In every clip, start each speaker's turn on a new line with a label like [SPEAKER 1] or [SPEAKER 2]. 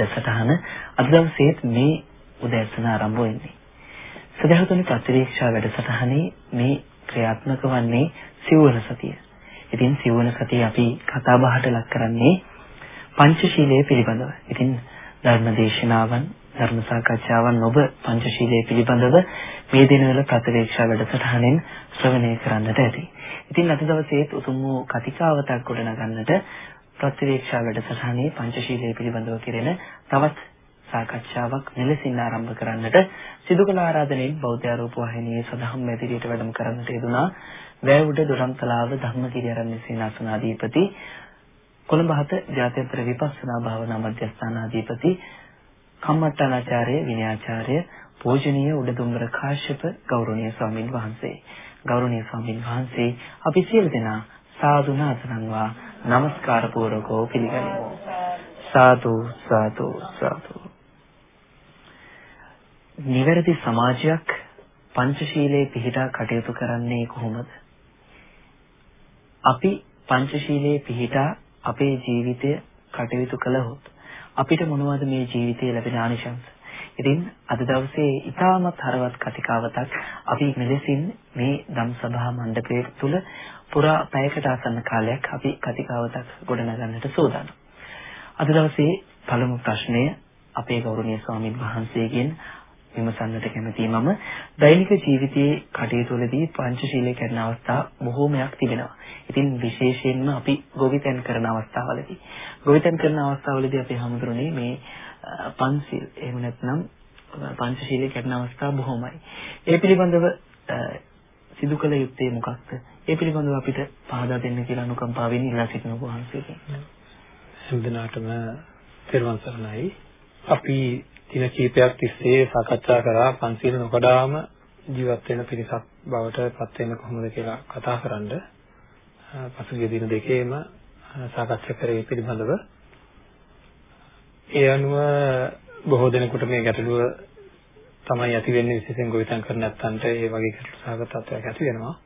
[SPEAKER 1] වැඩසටහන අද දවසේත් මේ උදෑසන ආරම්භ වෙන්නේ. සදහතුනි ප්‍රතිවීක්ෂා වැඩසටහනේ මේ ක්‍රියාත්මක වන්නේ සිව්වන සතිය. ඉතින් සිව්වන සතිය අපි කතා බහට ලක් කරන්නේ පංචශීලයේ පිළිබඳව. ඉතින් ධර්මදේශනාවන් ධර්ම සාකච්ඡාවන් ඔබ පංචශීලයේ පිළිබඳව මේ දිනවල ප්‍රතිවේක්ෂා වැඩසටහනෙන් ශ්‍රවණය කරන්නට ඇති. ඉතින් අද දවසේ උතුම් වූ කතිකාවතක් ගොඩනගන්නට ප්‍රතිවේක්ෂා වැඩසටහනේ පංචශීලයේ පිළිබඳව කෙරෙන තවත් සාකච්ඡාවක් මෙලෙසින් ආරම්භ කරන්නට සිදු කළ ආරාධනෙන් බෞද්ධ ආරෝප වාහිනියේ සදහම් මැදිරියට වැඩම කරන්නට යෙදුනා වැවුඩ දොරන්තලාව ධම්මගිරි ආරණ්‍ය සේනාසනාධිපති කොළඹ හත ජාත්‍යන්තර විපස්සනා භාවනා මධ්‍යස්ථානාධිපති කම්මට්ටානාචාර්ය විනයාචාර්ය පූජනීය උඩදුම්බර කාශ්‍යප ගෞරවනීය ස්වාමින් වහන්සේ. ගෞරවනීය ස්වාමින් වහන්සේ අපි සියලු දෙනා සාදු නාසනංවා. নমස්කාර පූර්වකව පිළිගනිමු සාදු සාදු සාදු නිවැරදි සමාජයක් පංචශීලයේ පිහිටා කටයුතු කරන්නේ කොහොමද? අපි පංචශීලයේ පිහිටා අපේ ජීවිතය කටයුතු කළහොත් අපිට මොනවද මේ ජීවිතයේ ලැබෙන ආනිශංස? ඉතින් අද දවසේ ඉතාමත් හරවත් කතිකාවතක් අපි මෙලෙසින් මේ ධම්සභා මණ්ඩපයේ තුල පුරා පැයකට ආසන්න කාලයක් අපි කතිකාවතක් ගොඩනගන්නට සූදානම්. අද දවසේ පළමු ප්‍රශ්නය අපේ ගෞරවනීය ස්වාමින් වහන්සේගෙන් විමසන්නට කැමතියි මම දෛනික ජීවිතයේ කටයුතු වලදී පංචශීලයේ කරන අවස්ථා බොහෝමයක් තිබෙනවා. ඉතින් විශේෂයෙන්ම අපි ගොවිතැන් කරන අවස්ථාවලදී ගොවිතැන් කරන අවස්ථාවලදී අපි හමුදුරනේ මේ පන්සිල් එහෙම නැත්නම් පංචශීලයේ කැඩෙන අවස්ථා බොහොමයි. ඒ පිළිබඳව සිදු කළ යුත්තේ මොකක්ද? ඒ පිළිබඳව අපිට පහදා දෙන්න කියලා අනුකම්පාවෙන් ඉල්ලා සිටින ඔබ වහන්සේගෙන්.
[SPEAKER 2] හැමදිනාටම තෙරුවන් සරණයි. අපි දින කිහිපයක් තිස්සේ සාකච්ඡා කරා පන්සිල් නොකඩාම ජීවත් වෙන පිරිසක් බවට පත් වෙන්න කොහොමද කියලා කතා කරන්න. පසුගිය දින දෙකේම සාකච්ඡා කරේ පිළිබඳව ඒ අනුව බොහෝ දෙනෙකුට මේ ගැටලුව තමයි ඇති වෙන්නේ විශේෂයෙන් ගොවිතැන් කරන නැත්තන්ට ඒ වගේ ගැටලු සහගත තත්ත්වයක් ඇති වෙනවා.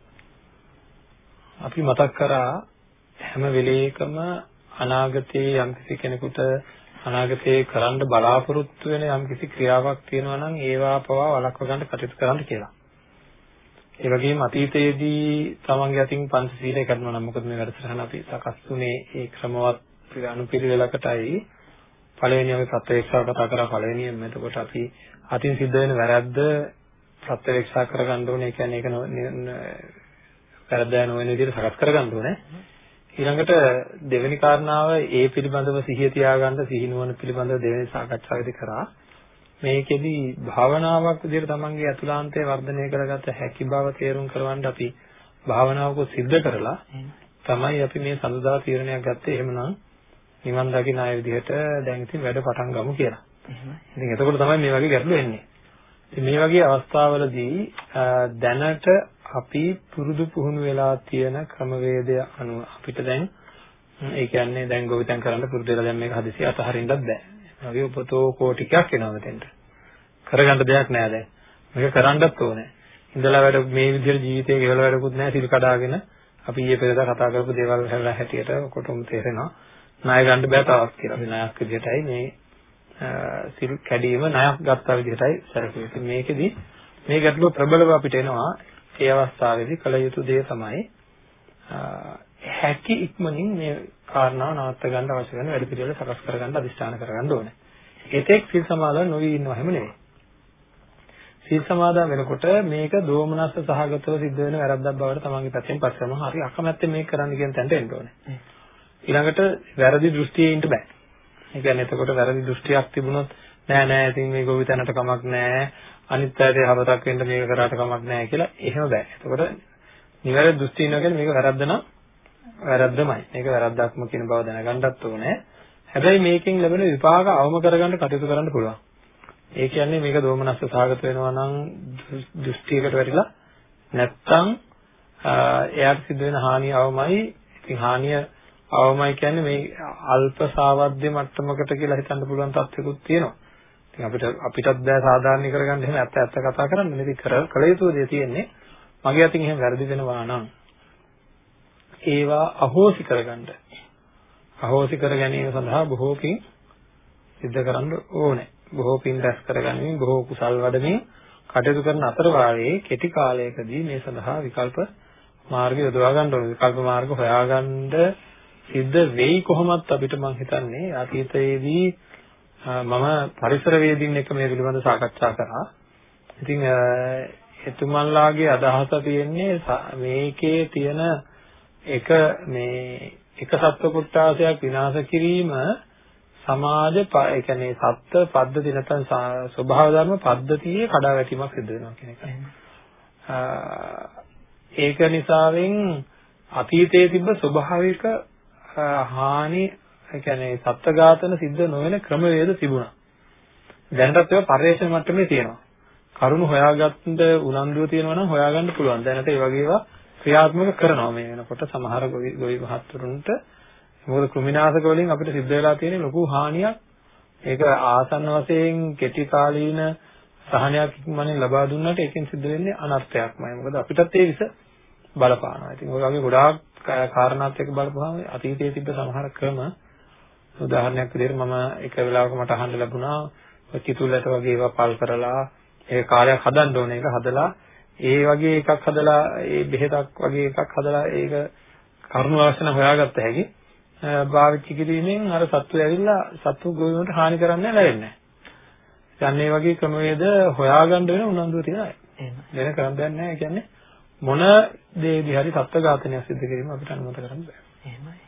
[SPEAKER 2] අපි මතක් කරා හැම වෙලේකම අනාගතයේ යම්කිසි කෙනෙකුට අනාගතයේ කරන්න බලාපොරොත්තු වෙන යම්කිසි ක්‍රියාවක් තියෙනවා නම් ඒවා පවා වළක්ව ගන්න කටයුතු කරන්න කියලා. ඒ වගේම අතීතයේදී තමන්ගේ අතින් පංචශීලය කරනවා නම් මොකද මේ වැඩසටහන අපි සකස් තුනේ ඒ ක්‍රමවත් අනුපිළිවෙලකටයි පළවෙනි අපි ප්‍රත්‍යක්ෂව කතා කරා පළවෙනියෙන් එතකොට අපි අතින් සිද්ධ වෙන වැරද්ද ප්‍රත්‍යක්ෂා කරගන්න ඕනේ. ඒ කියන්නේ ඒක වැරද්ද නොවන විදිහට සකස් කරගන්න ඕනේ. ඊළඟට දෙවෙනි කාරණාව ඒ පිළිබඳව සිහිය තියාගන්න සිහිනුවන පිළිබඳව දෙවෙනි සාකච්ඡාවේදී කරා. මේකෙදි භාවනාවක් විදිහට තමන්ගේ අතුලාන්තය වර්ධනය කරගත හැකි බව තේරුම් කරවන්න අපි භාවනාවක සිද්ධ කරලා තමයි අපි මේ සඳුදා තීරණයක් ගත්තේ. එහෙමනම් නිවන් දකින්න ආය විදිහට දැන් ඉතින් වැඩ පටන් ගමු කියලා. ඉතින් එතකොට තමයි මේ වගේ ගැටලු එන්නේ. ඉතින් මේ වගේ අවස්ථාවලදී දැනට අපි පුරුදු පුහුණු වෙලා තියෙන ක්‍රමවේදය අනුව අපිට දැන් ඒ කියන්නේ දැන් ගොවිතැන් කරන්න පුරුදු වෙලා දැන් මේක හදිසිය අතහරින්නත් බෑ. ඒ වගේ උපතෝ කෝටිකයක් එනවා මෙතෙන්ට. කරගන්න දෙයක් නෑ දැන්. මේක කරන්නත් ඕනේ. ඉඳලා වැඩ මේ විදිහට ජීවිතේ ගෙවල වැඩකුත් නෑ සිල් කඩාගෙන අපි ඊයේ පෙරේදා කතා කරපු දේවල් හැලා හැටියට ඔකොටම තේරෙනවා. ණය ගන්න බෑ තවත් කියලා. අපි ණයක් විදිහටයි මේ සිල් කැඩීම ණයක් ගත්තා විදිහටයි සැලකුවේ. ඉතින් මේකෙදි මේ ගැටලුව ප්‍රබලව අපිට එනවා. ඒ අවස්ථාවේදී කල යුතු දේ තමයි හැකි ඉක්මනින් මේ කාරණාව නවත්ත ගන්න අවශ්‍ය වෙන වැඩ පිළිවෙල සකස් කරගන්න අදිස්ථාන කරගන්න ඕනේ. ඒතෙක් සිල් සමාදන් නොවි ඉන්නව හැම නෙවෙයි. සිල් සමාදන් වෙනකොට මේක දෝමනස්ස සහගතව සිද්ධ වෙන වැරද්දක් බවට තමන්ගේ පැත්තෙන් පස්සම හරි අකමැත්තෙන් මේක කරන්න කියන තැනට එන්න ඕනේ. ඊළඟට වැරදි දෘෂ්ටියේ ඉන්න බෑ. ඒ කියන්නේ එතකොට වැරදි දෘෂ්ටියක් තිබුණොත් නෑ නෑ ඉතින් මේ ගොවිතැනට කමක් නෑ අනිත් අයට යහපතක් වෙන්න මේක කරාට කමක් නෑ කියලා එහෙම බෑ. එතකොට නිවැරදි දෘෂ්ටි ඉන්නවා කියන්නේ මේක වැරද්ද නම් වැරද්දමයි. මේක වැරද්දක්ම කියන බව දැනගන්නත් ඕනේ. හැබැයි මේකෙන් ලැබෙන විපාක අවම කරගන්න කටයුතු කරන්න පුළුවන්. ඒ කියන්නේ මේක දෝමනස්ස සාගත වෙනවා නම් දෘෂ්ටියකට වැටිලා නැත්තම් එයාට සිද්ධ වෙන හානිය අවමයි. ඉතින් හානිය අවමයි කියන්නේ මේ අල්ප සාවද්‍ය මට්ටමකට කියලා හිතන්න පුළුවන් තත්ත්වකුත් තියෙනවා. ඉතින් අපිට අපිටත් බෑ සාධාරණ කරගන්න එහෙම ඇත්ත ඇත්ත කතා කරන්න. ඉතින් කර කළ යුතු දේ තියෙන්නේ මගේ අතින් එහෙම වැරදි වෙනවා නම් ඒවා අහෝසි කරගන්න අහෝසි කර ගැනීම සඳහා බොහෝ පින් සිද්ධ කරන්න ඕනේ. බොහෝ පින් රැස් කරගනිමින් බොහෝ කුසල් වඩමින් කටයුතු කරන අතර වාරයේ කෙටි කාලයකදී මේ සඳහා විකල්ප මාර්ගය යොදවා ගන්න ඕනේ. විකල්ප මාර්ග හොයාගන්න සිද්ධ වෙයි කොහොමත් අපිට මම හිතන්නේ අතීතයේදී මම පරිසර වේදින් එක මේ පිළිබඳව සාකච්ඡා කරා. ඉතින් එතුමන්ලාගේ අදහස තියෙන්නේ මේකේ තියෙන එක මේ එක සත්ව කොටාසයක් විනාශ කිරීම සමාජ ඒ කියන්නේ සත්ත්ව පද්ධති නැත්නම් ස්වභාව ධර්ම පද්ධතියේ කඩාවැටීමක් සිදු වෙනවා කියන එකයි. ඒක නිසාවෙන් අතීතයේ තිබ්බ ස්වභාවික හානි ඒ කියන්නේ සත්ත්ව ඝාතන සිද්ධ නොවන ක්‍රමවේද තිබුණා. දැනටත් ඒවා පරිශ්‍රම මට්ටමේ තියෙනවා. කරුණු හොයාගන්න උනන්දුව තියෙනවා නම් හොයාගන්න පුළුවන්. දැනට ඒ වගේ ඒවා ක්‍රියාත්මක කරනවා මේ වෙනකොට සමහර ගොවි මහත්තුරුන්ට මොකද කෘමිනාශක වලින් අපිට සිද්ධ වෙලා තියෙන ලොකු හානියක් ඒක ආසන්න වශයෙන් කෙටි කාලීන සහනයක් ඉක්මනින් ලබා දුන්නාට ඒකෙන් සිද්ධ වෙන්නේ අනර්ථයක්මයි. මොකද අපිටත් ඒ විස බලපානවා. ඉතින් ඔය වගේ ගොඩාක් කාරණාත් එක්ක බලපුවාම අතීතයේ තිබ්බ සමහර ක්‍රම උදාහරණයක් විදිහට මම එක වෙලාවක මට අහන්න ලැබුණා කිතුලට වගේ ඒවා පල් කරලා ඒ කාර්යයක් හදන්න ඕනේ ඒක හදලා ඒ වගේ එකක් හදලා ඒ බෙහෙතක් වගේ එකක් හදලා ඒක කරුණු අවශ්‍ය නම් හොයාගත්ත හැකි භාවිත කිරීමෙන් අර සත්තු ඇවිල්ලා සත්තු ගොවිවලට හානි කරන්නේ නැහැ. දැන් මේ වගේ ක්‍රමවේද හොයාගන්න වෙන උනන්දුව තියෙන අය. එහෙම. වෙන කරන්න දෙයක් නැහැ. කියන්නේ මොන දේදී හරි සත්ත්ව ඝාතනයක් සිදු කිරීම අපිට අනුමත කරන්න බෑ.
[SPEAKER 1] එහෙමයි.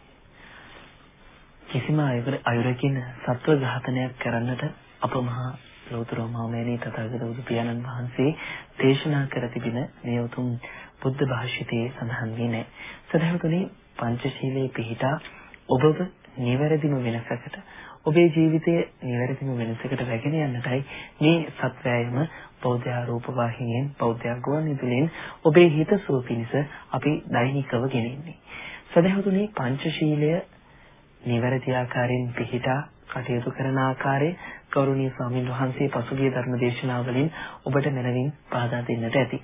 [SPEAKER 1] කිසිම අයුරකින් සත්ත්ව ඝාතනයක් කරන්නට අප මහා ලෝතර මාමේනී තථාගත බුදු පියාණන් වහන්සේ දේශනා කර තිබෙන මේ උතුම් බුද්ධ භාෂිතයේ සඳහන් වී නැහැ. සදහතුනි පංචශීලයේ පිහිටා ඔබව නිවැරදිම වෙනසකට ඔබේ ජීවිතයේ නිවැරදිම වෙනසකට රැගෙන යන්නටයි මේ සත්‍යයම බෞද්ධ රූප වාහිනියෙන් බෞද්ධ ගුවන් විදුලියෙන් ඔබේ හිත සුව පිණිස අපි දෛනිකව ගෙනෙන්නේ. සදහතුනි පංචශීලය නිවැරදි ආකාරයෙන් පිහිටා කටයුතු කරන ආකාරය ගෞරවනීය ස්වාමීන් වහන්සේ පසුගිය ධර්ම දේශනාවලින් ඔබට මනවින් පහදා දෙන්නට ඇති.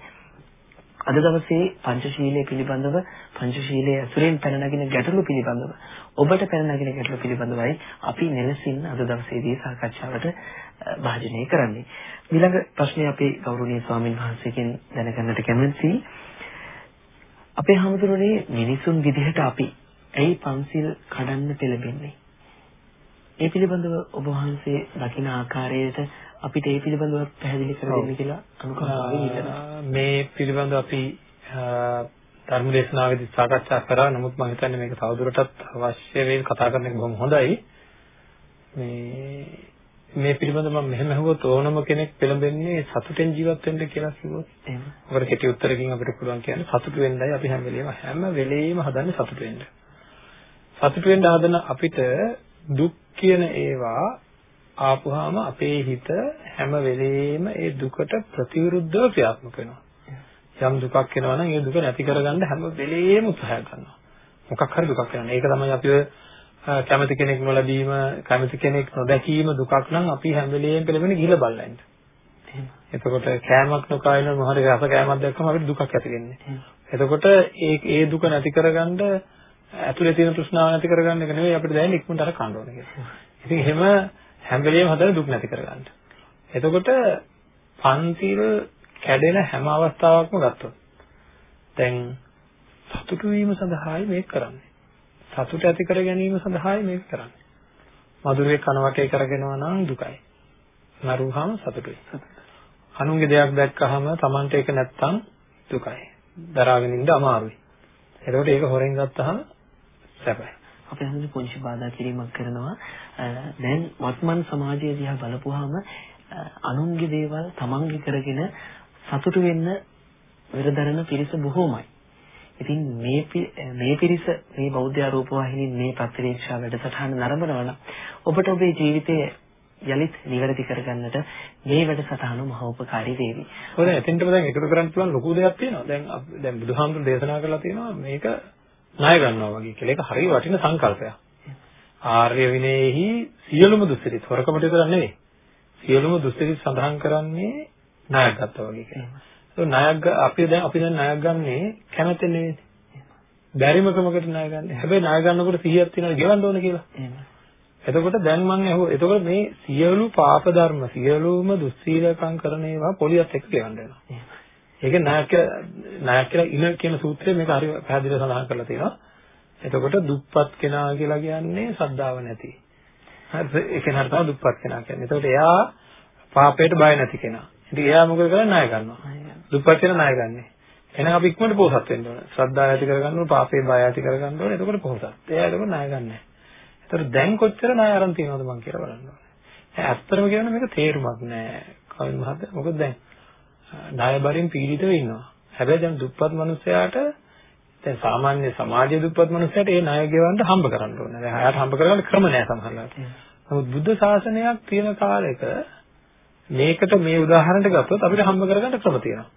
[SPEAKER 1] අද දවසේ පංචශීලයේ පිළිබඳව පංචශීලයේ ඇසුරෙන් පැන නගින ගැටලු පිළිබඳව ඔබට පැන නගින ගැටලු පිළිබඳවයි අපි මෙලෙසින් අද දවසේදී සාකච්ඡාවට භාජනය කරන්නේ. ඊළඟ ප්‍රශ්නේ අපේ ගෞරවනීය ස්වාමින් වහන්සේගෙන් දැනගන්නට කැමතියි. අපේ හැමදෙරෝනේ මිනිසුන් විදිහට අපි ඇයි පන්සිල් කඩන්න පෙළඹෙන්නේ? ඒ පිළිබඳව ඔබ වහන්සේ දකින ආකාරයට අපිට ඒ පිළිබඳව පැහැදිලි කර දෙන්න කියලා අනුකම්පාවෙන් ඉල්ලනවා.
[SPEAKER 2] මේ පිළිබඳව අපි ධර්ම දේශනාවේදී සාකච්ඡා කරා. නමුත් මම හිතන්නේ මේක තවදුරටත් අවශ්‍ය වෙයි කතා කරන එක බොහොම හොඳයි. මේ මේ පිළිබඳව මම මෙහෙම අහුවොත් ඕනම කෙනෙක් පෙළඹෙන්නේ සතුටෙන් ජීවත් වෙන්න කියලා කිව්වොත් එහෙම. අපිට කෙටි උත්තරකින් අපිට පුළුවන් කියන්නේ සතුට වෙන්නයි අපි හැම වෙලේම හැම වෙලේම හදන්නේ සතුට වෙන්න. සතුට වෙන්න හදන අපිට දුක් කියන ඒවා ආපුවාම අපේ හිත හැම වෙලෙම ඒ දුකට ප්‍රතිවිරුද්ධව ක්‍රියාත්මක වෙනවා. යම් දුකක් එනවා නම් ඒ දුක නැති කරගන්න හැම වෙලෙම උත්සාහ කරනවා. මොකක් හරි දුකක් එනවා. ඒක තමයි අපි කැමති කෙනෙක් නොලැබීම, කැමති කෙනෙක් නොදැකීම දුකක් නම් අපි හැම වෙලෙම පෙළෙන්නේ ගිහිල්ලා බලන්න. එතකොට කෑමක් නොකයින මොහරි රස කෑමක් දැක්කම අපිට දුකක් ඇති වෙන්නේ. එතකොට ඒ ඒ දුක නැති කරගන්න ඇතුලේ තියෙන තෘෂ්ණාව නැති කරගන්න එක නෙවෙයි අපිට දැනෙන්නේ ඉක්මනට අර කන්න ඕනේ කියලා. ඉතින් එහෙම හැම වෙලෙම හදලා දුක් නැති කරගන්න. එතකොට පන්තිල් කැඩෙන හැම අවස්ථාවකම ගත්තොත් දැන් සතුටු වීම සඳහායි මේක කරන්නේ. සතුට ඇති කර ගැනීම සඳහායි මේක කරන්නේ. මధుරේ කනවටේ කරගෙනවා නම් දුකයි. නරුවහම සතුටුයි. අනුන්ගේ දෙයක් දැක්කහම Tamante ඒක නැත්තම් දුකයි. දරාගෙන ඉන්න අමාරුයි. එතකොට ඒක හොරෙන් ගත්තහම සැපයි.
[SPEAKER 1] අපි හඳුන පුංචි බාධා කිරීමක් කරනවා. දැන් වත්මන් සමාජය දිහා බලපුවාම අනුන්ගේ දේවල් තමන්ගේ කරගෙන සතුටු වෙන්න විරදරන පිරිස බොහෝමයි. ඉතින් මේ මේ පිරිස මේ බෞද්ධ ආරෝප වාහිනියෙන් මේ ප්‍රතිරීක්ෂා වැඩසටහන නරඹනවා නම් ඔබට ඔබේ ජීවිතයේ යලිත් නිවැරදි කරගන්නට මේ වැඩසටහන මහ උපකාරී වේවි.
[SPEAKER 2] ඔය එතෙන්ටම දැන් එකතු කරන්න පුළුවන් ලොකු දෙයක් තියෙනවා. දැන් දැන් බුදුහාමුදුරු දේශනා කරලා තියෙනවා මේක ණය ගන්නවා වගේ කියලා. ඒක හරිය වටින සංකල්පයක්. ආර්ය විනයෙහි සියලුම දුස්සිරිත හොරකමට විතර නෙවෙයි. සියලුම දුස්සිරිත සඳහන් කරන්නේ ණයක් ගත්තා වගේ කියලා. ඒක ණයක් අපි දැන් අපි දැන් ණයක් ගන්නේ කැමැත්තෙන් නෙවෙයි. බැරිමකමකට ණය ගන්න. හැබැයි ණය ගන්නකොට සිහියක් තියනවා ගෙවන්න ඕන කියලා.
[SPEAKER 1] එහෙමයි.
[SPEAKER 2] එතකොට දැන් මම ඇහුවා එතකොට මේ සියලු පාප ධර්ම සියලුම දුස්සීලකම් කරන ඒවා පොලියත් එක්ක ගෙවන්න වෙනවා. ඒක ණයක් කියලා ණයක් කියලා ඉන කියන සූත්‍රයේ මේක හරි පැහැදිලිව සඳහන් කරලා තියෙනවා. එතකොට දුප්පත් කෙනා කියලා කියන්නේ ශ්‍රද්ධාව නැති. හරි ඒ කෙනාට තමයි දුප්පත් කෙනා කියන්නේ. එතකොට එයා පාපයට බය නැති කෙනා. ඉතින් එයා මොකද කරන්නේ ණය ගන්නවා. දුප්පත් කෙනා ණය ගන්නෑ. එහෙනම් අපි ඉක්මනට පොහසත් වෙන්න ඕන. ශ්‍රද්ධාව ඇති කරගන්න ඕන, පාපේ බය ඇති කරගන්න ඕන. එතකොට පොහසත්. එයා එතකොට ණය ගන්නෑ. එතකොට දැන් කොච්චර ණය අරන් තියෙනවද මං කියලා බලන්න ඕනේ. ඇත්තටම කියනවා මේක තේරුමක් නෑ. කවින් මහත්තයා මොකද දැන් ණය බරින් පීඩිතව ඉන්නවා. හැබැයි දැන් දුප්පත් මිනිස්සයාට දැන් සාමාන්‍ය සමාජයේ දුප්පත් මිනිස්සයාට ඒ ණය ගෙවන්න හම්බ කරන්න ඕනේ. දැන් අයාට හම්බ කරගන්න ක්‍රම නෑ සමහරවිට. නමුත් බුද්ධ ශාසනයක් තියෙන කාලෙක මේකට මේ උදාහරණයක් ගත්තොත් අපිට හම්බ කරගන්න ක්‍රම තියෙනවා.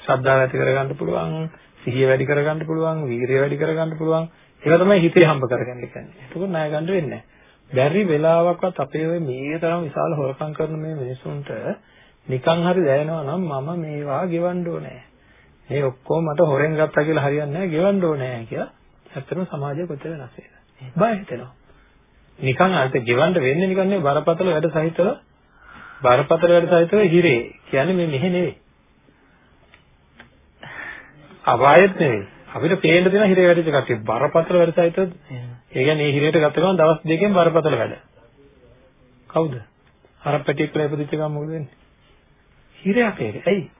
[SPEAKER 2] ශ්‍රද්ධාව ඇති කරගන්න පුළුවන්, සිහිය වැඩි කරගන්න පුළුවන්, වීරිය වැඩි කරගන්න පුළුවන්. ඒක තමයි හිතේ හම්බ කරගන්න කියන්නේ. එතකොට ණය ගන්න වෙන්නේ බැරි වෙලාවකවත් අපේ ඔය මේ තරම් විශාල හොරකම් කරන මේ මිනිසුන්ට නිකන් හරි දැනෙනවා නම් මම මේවා ගෙවන්න ඕනේ. මේ ඔක්කොම මට හොරෙන් ගත්තා කියලා හරියන්නේ නැහැ ගෙවන්න ඕනේ කියලා. ඇත්තටම සමාජය කොච්චර වෙනස් වෙනවද? බය හිතෙනවා. නිකන් අන්ත ගෙවන්න වෙන්නේ නිකන් නේ බරපතල වැඩ සහිතව බරපතල වැඩ සහිතව හිරේ. කියන්නේ මේ මෙහෙ නෙවෙයි. අපායෙත් නෙවෙයි. අපිට පේන්න තියෙන හිරේ වැඩිච්ච කට්ටිය බරපතල වැඩ සහිතව. ඒ කියන්නේ මේ හිරේට ගත්ත ගමන් දවස් දෙකෙන් බරපතල වැඩ. කවුද? අර පැටියෙක් කියලා ඉපදිච්ච ගමන් මොකද වෙන්නේ? හිරයක් ඒක. ඇයි?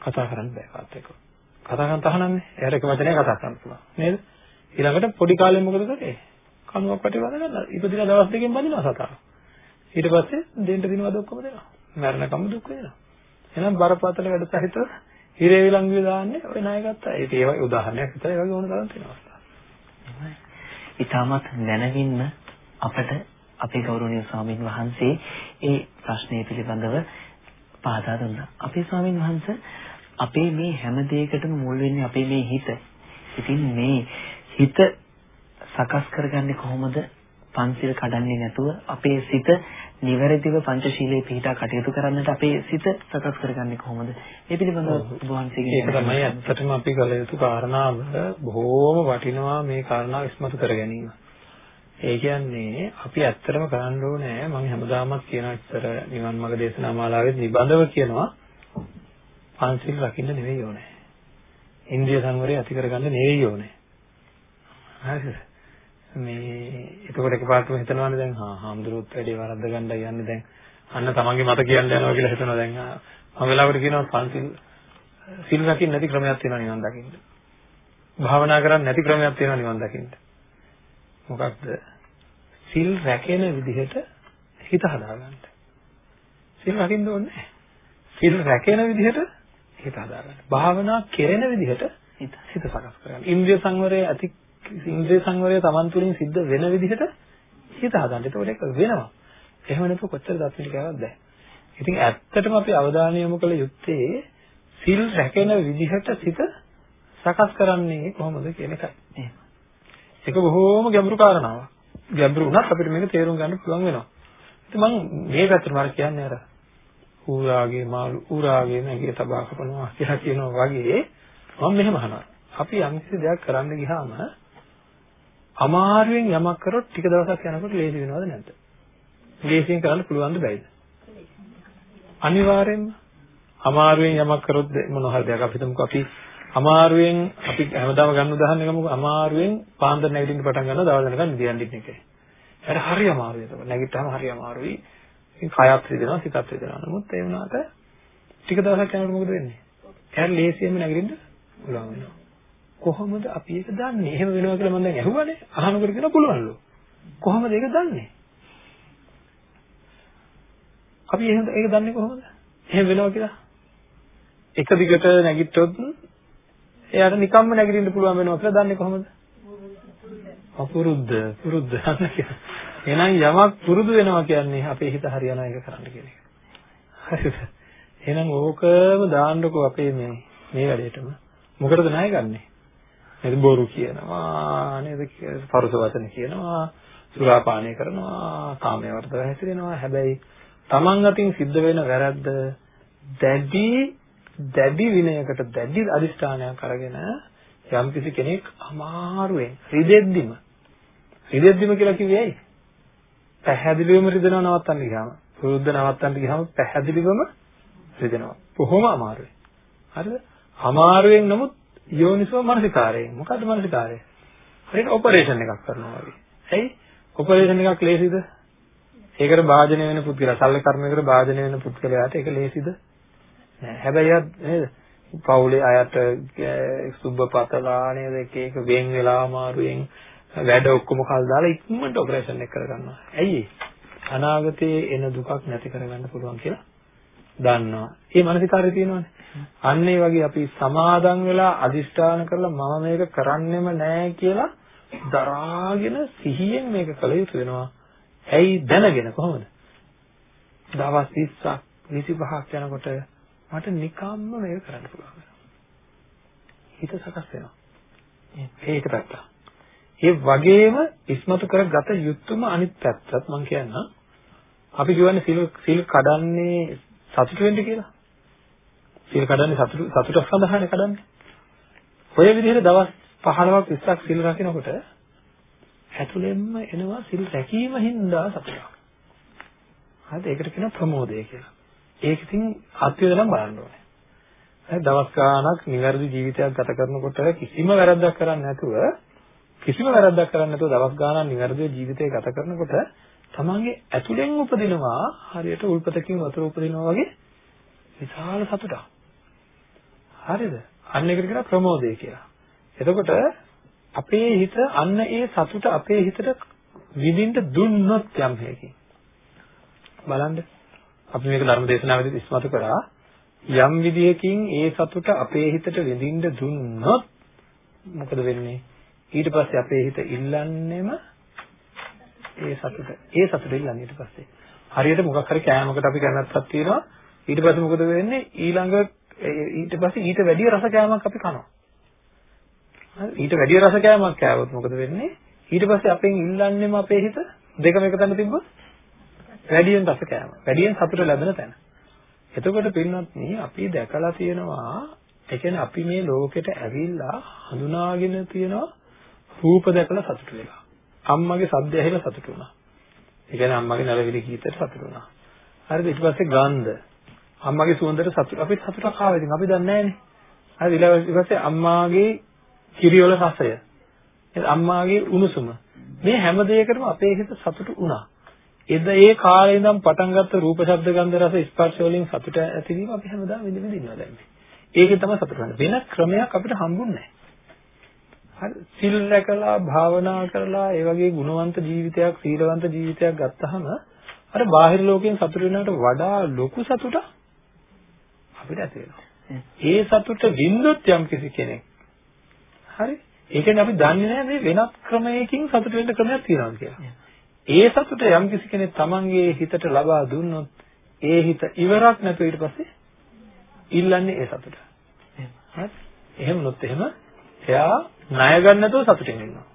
[SPEAKER 2] කතා කරන්න බෑ කාත් එක්ක. කතා කරන්න තහනන්නේ. එයාට එක වචනයක් කතා කරන්න පුළුවන්. නේද? ඊළඟට පොඩි කාලේ මොකද කරේ? කණුවක් පැටි වදගන්න. ඉපදින දවස් දෙකෙන් බඳිනවා සතා. ඊට පස්සේ දෙන්න දිනවද ඔක්කොම දෙනවා. මරණකම් දුක් වෙනවා. එහෙනම් බරපතල වැඩ සහිතව හිරේ විලංගුවේ දාන්නේ ඔය ණය ගත්තා. ඒක ඒ වගේ උදාහරණයක් විතරයි වගේ ඕන තරම් තියෙනවා.
[SPEAKER 1] ඊටමත් දැනගින්න අපට අපේ ගෞරවනීය ස්වාමීන් වහන්සේ ඒ ප්‍රශ්නය පිළිබඳව පාදා දුන්නා. අපේ ස්වාමීන් වහන්සේ අපේ මේ හැම දෙයකටම මුල් වෙන්නේ අපේ මේ හිත. ඉතින් මේ හිත සකස් කරගන්නේ කොහොමද? පන්සිල් කඩන්නේ නැතුව අපේ සිත නිවැරදිව පංචශීලයේ පිහිටා කටයුතු කරන්නට අපේ සිත සකස් කරගන්නේ කොහොමද? ඒ පිළිබඳව ඔබ වහන්සේගෙන්
[SPEAKER 2] ඒක තමයි ඇත්තටම අපි කළ යුතු කාරණාව බොහෝම වටිනවා මේ කාරණාව ඉස්මතු කර ගැනීම. ඒ කියන්නේ අපි ඇත්තටම කරන්න ඕනේ මම හැමදාමත් කියනවා ඉතර නිවන් මාර්ග දේශනා මාලාවේ නිබඳව කියනවා පංචශීල රකින්න නෙවෙයි ඕනේ. ඉන්ද්‍රිය සංවරය ඇති කරගන්න නෙවෙයි ඕනේ. හරිද? මේ එතකොට එකපාරටම හිතනවානේ දැන් හා හාමුදුරුවොත් වැඩේ වරද්ද ගන්නයි යන්නේ දැන් අන්න තමන්ගේ මත කියන්න යනවා කියලා හිතනවා දැන් මම වෙලාවකට කියනවා පන්සිල් සිල් රකින්න නැති ක්‍රමයක් තියෙනවා නිවන් දකින්න. භාවනා කරන්නේ නැති ක්‍රමයක් තියෙනවා නිවන් දකින්න. මොකක්ද? සිල් රැකෙන විදිහට හිත හදාගන්න. සිල් රකින්න ඕනේ සිල් රැකෙන විදිහට හිත හදාගන්න. භාවනා කෙරෙන විදිහට හිත සකස් කරගන්න. ඉන්ද්‍රිය සංවරය ඇති ඉන්ද්‍රිය සංවරය Taman තුලින් සිද්ධ වෙන විදිහට හිත හදන්න. ඒකෝට ඒක වෙනවා. එහෙම නැතුව කොච්චර දත්මිට කෑවත් බෑ. ඉතින් ඇත්තටම අපි අවධානය යොමු කළ යුත්තේ සිල් රැකෙන විදිහට සිත සකස් කරන්නේ කොහොමද කියන එකයි. ඒක බොහෝම ගැඹුරු කාරණාවක්. ගැඹුරු වුණත් අපිට මේක තේරුම් ගන්න පුළුවන් වෙනවා. ඉතින් මම මේ පැත්තට මම කියන්නේ අර ඌරාගේ මාළු ඌරාගේ නැගේ තබා කපනවා කියලා කියනවා වගේ මම මෙහෙම අහනවා. අපි යම්කිසි දෙයක් කරන්න ගියාම අමාරුවෙන් යමක් කරොත් ටික දවසක් යනකොට ලේසි වෙනවද නැද්ද? ලේසියෙන් කරන්න පුළුවන්ද බැයිද? අනිවාර්යෙන්ම අමාරුවෙන් යමක් කරොත් මොන හරි දෙයක් අපි හිතමුකෝ අපි අමාරුවෙන් අපි හැමදාම ගන්න උදාහරණයක් ගමුකෝ අමාරුවෙන් පාන්දර නැගිටින්න පටන් ගන්නවා දවල් වෙනකන් නිදියන් ඉන්න එකේ. ඒක හරි අමාරුයි ඒක. නැගිට්ටාම හරි අමාරුයි. ඉතින් කයත් රිදෙනවා සිතත් රිදෙනවා. නමුත් ඒ වුණාට ටික දවසක් යනකොට මොකද වෙන්නේ? එයාට ලේසියෙන්ම නැගිටින්න පුළුවන් වෙනවා. කොහොමද අපි ඒක දන්නේ? එහෙම වෙනවා කියලා මම දැන් ඇහුවානේ. අහනකොට කියන පුළුවන්ලු. කොහොමද ඒක දන්නේ? අපි එහෙම ඒක දන්නේ කොහොමද? එහෙම වෙනවා කියලා. එක දිගට නැගිට්ටොත් එයාට නිකම්ම නැගිටින්න පුළුවන් වෙනවා කියලා දන්නේ කොහොමද? අපුරුද්ද, පුරුද්ද යන්න කියලා. එහෙනම් යමක් පුරුදු වෙනවා කියන්නේ අපේ හිත හරියනවා ඒක කරන්න කියන එක. හරිද? එහෙනම් ඕකම දාන්නකෝ අපේ මේ මේ වැඩේටම. මොකටද ණය ගන්නෙ? නේද බොරු කියනවා නේද පරුස වචන කියනවා සුරාපානය කරනවා කාමයේ වර්ධව හැසිරෙනවා හැබැයි Taman අතින් සිද්ධ වෙන වැරද්ද දැඩි දැඩි විනයකට දැඩි අදිෂ්ඨානයක් අරගෙන යම් කිසි කෙනෙක් අමාරුවෙන් රිදෙද්දිම රිදෙද්දිම කියලා කිව්වේ ඇයි? පැහැදිලිවම රිදෙනව නවත්තන්න ගියාම. විරුද්ධ නවත්තන්න ගියාම පැහැදිලිවම රිදෙනවා. කොහොම අමාරුයි. හරිද? අමාරුවෙන් නමුත් යෝනිසෝ මනසිකාරයෙන්. මොකද්ද මනසිකාරය? හරියට ඔපරේෂන් එකක් කරනවා වගේ. ඇයි? ඔපරේෂන් එකක් ලේසිද? ඒකට භාජනය වෙන පුද්ගලයා සල්ල කර්මයකට භාජනය වෙන පුද්ගලයාට ඒක ලේසිද? නෑ. හැබැයි නේද? පවුලේ අයට සුබපතලා නේද එක එක වෙන් වෙලා අමාරුවෙන් වැඩ ඔක්කොම කල් දාලා ඉක්මනට ඔපරේෂන් එක කරගන්නවා. ඇයි අනාගතයේ එන දුකක් නැති කරගන්න පුළුවන් කියලා දන්නවා. ඒ මානසිකාරය තියෙනවානේ. අන්න ඒ වගේ අපි සමාදන් වෙලා අදිෂ්ඨාන කරලා මම මේක කරන්නෙම නෑ කියලා දරාගෙන සිහියෙන් මේක කළ යුතු වෙනවා. ඇයි දැනගෙන කොහොමද? දවස් 20ක් 25ක් යනකොට මට නිකම්ම මේක කරන්න පුළුවන්. හිත සකස් වෙනවා. ඒක පැත්ත. ඒ වගේම ඉස්මතු කරගත යුතුම අනිත් පැත්තත් මම කියන්නම්. අපි කියවන්නේ සිල් සිල් කඩන්නේ සතුට වෙන්න කියලා. සිල් කඩන්නේ සතුට සතුටක් සඳහානේ කඩන්නේ. ඔය විදිහට දවස් 15ක් 20ක් සිල් රකින්නකොට ඇතුළෙන්ම එනවා සිල් රැකීම හින්දා සතුටක්. හරිද? ඒකට කියනවා ප්‍රමෝදය කියලා. ඒක ඉතින් අත්‍යවදම් බලන්න ඕනේ. හරි දවස් ගාණක් නිවැරදි ජීවිතයක් ගත කරනකොට කිසිම වැරද්දක් කරන්නේ නැතුව කිසිම වැරද්දක් කරන්නේ නැතුව දවස් ගාණක් නිවැරදිව ජීවිතය ගත කරනකොට තමන්ගේ ඇතුලෙන් උපදිනවා හරියට උල්පතකින් වතුර උපදිනවා වගේ විශාල සතුටක්. හරිද? අන්න ඒකට කියනවා ප්‍රමෝදය කියලා. එතකොට අපේ හිත අන්න ඒ සතුට අපේ හිතට විඳින්න දුන්නොත් යම් හේකින් බලන්න අපි මේක ධර්ම දේශනාවේදී ඉස්මතු කරා. යම් විදියකින් ඒ සතුට අපේ හිතට විඳින්න දුන්නොත් මොකද වෙන්නේ? ඊට පස්සේ අපේ හිත ඉල්ලන්නේම ඒ සතුට. ඒ සතුට ඉල්ලන්නේ ඊට පස්සේ. හරියට මොකක් හරි කෑමකට අපි කැමැත්තක් තියෙනවා. ඊට පස්සේ මොකද වෙන්නේ? ඊළඟ ඊට පස්සේ ඊට වැඩි රස කෑමක් අපි කනවා. ඊට වැඩි රස කෑමක් කෑවොත් මොකද වෙන්නේ? ඊට පස්සේ අපෙන් ඉල්ලන්නේම අපේ හිත? දෙකම එක තැන තිබ්බොත්? වැඩියෙන් රස කෑම. වැඩියෙන් සතුට ලැබෙන තැන. එතකොට පින්වත්නි අපි දැකලා තියෙනවා ඒ කියන්නේ අපි මේ ලෝකෙට ඇවිල්ලා හඳුනාගෙන තියෙනවා රූප දැකලා සතුට වෙලා. අම්මගේ සද්ද ඇහිලා සතුට වුණා. ඒ කියන්නේ අම්මගේ නලවිලි ගීතයට සතුට වුණා. හරිද? ඊට පස්සේ ගන්ධ. අම්මගේ සුවඳට සතුට අපිට සතුටක් ආවා. ඉතින් අපි දන්නේ නැහැනේ. හරි ඊට පස්සේ අම්මාගේ කිරියොල රසය අම්මාගේ උණුසුම මේ හැම දෙයකටම අපේ හිත සතුටු වුණා. එද ඒ කාලේ ඉඳන් පටන් ගත්ත රූප ශබ්ද ගන්ධ රස ස්පර්ශ වලින් සතුට ඇතිවීම අපි හැමදාම විඳ විඳිනවා දැන් මේ. ඒකේ තමයි සතුට ගන්න. වෙන ක්‍රමයක් අපිට හම්බුන්නේ නැහැ. හරි සිල් රැකලා භාවනා කරලා ඒ වගේ ගුණවන්ත ජීවිතයක් සීලවන්ත ජීවිතයක් ගත්තහම අර බාහිර ලෝකයෙන් සතුට වෙනවට වඩා ලොකු සතුටක් අපිට ඇති වෙනවා. ඒ සතුට විඳොත් යම් කිසි කෙනෙක් හරි? ඒ කියන්නේ අපි දන්නේ නැහැ මේ වෙනත් ක්‍රමයකින් සතුට වෙන්න ක්‍රමයක් තියෙනවා කියලා. ඒ සතුට යම් කිසි කෙනෙක් තමන්ගේ හිතට ලබා දුන්නොත් ඒ හිත ඉවරක් නැතුව ඊට පස්සේ ඉල්ලන්නේ ඒ සතුට. හරි? එහෙම නොත් එහෙම එයා ණය ගන්න නැතුව සතුටින් ඉන්නවා.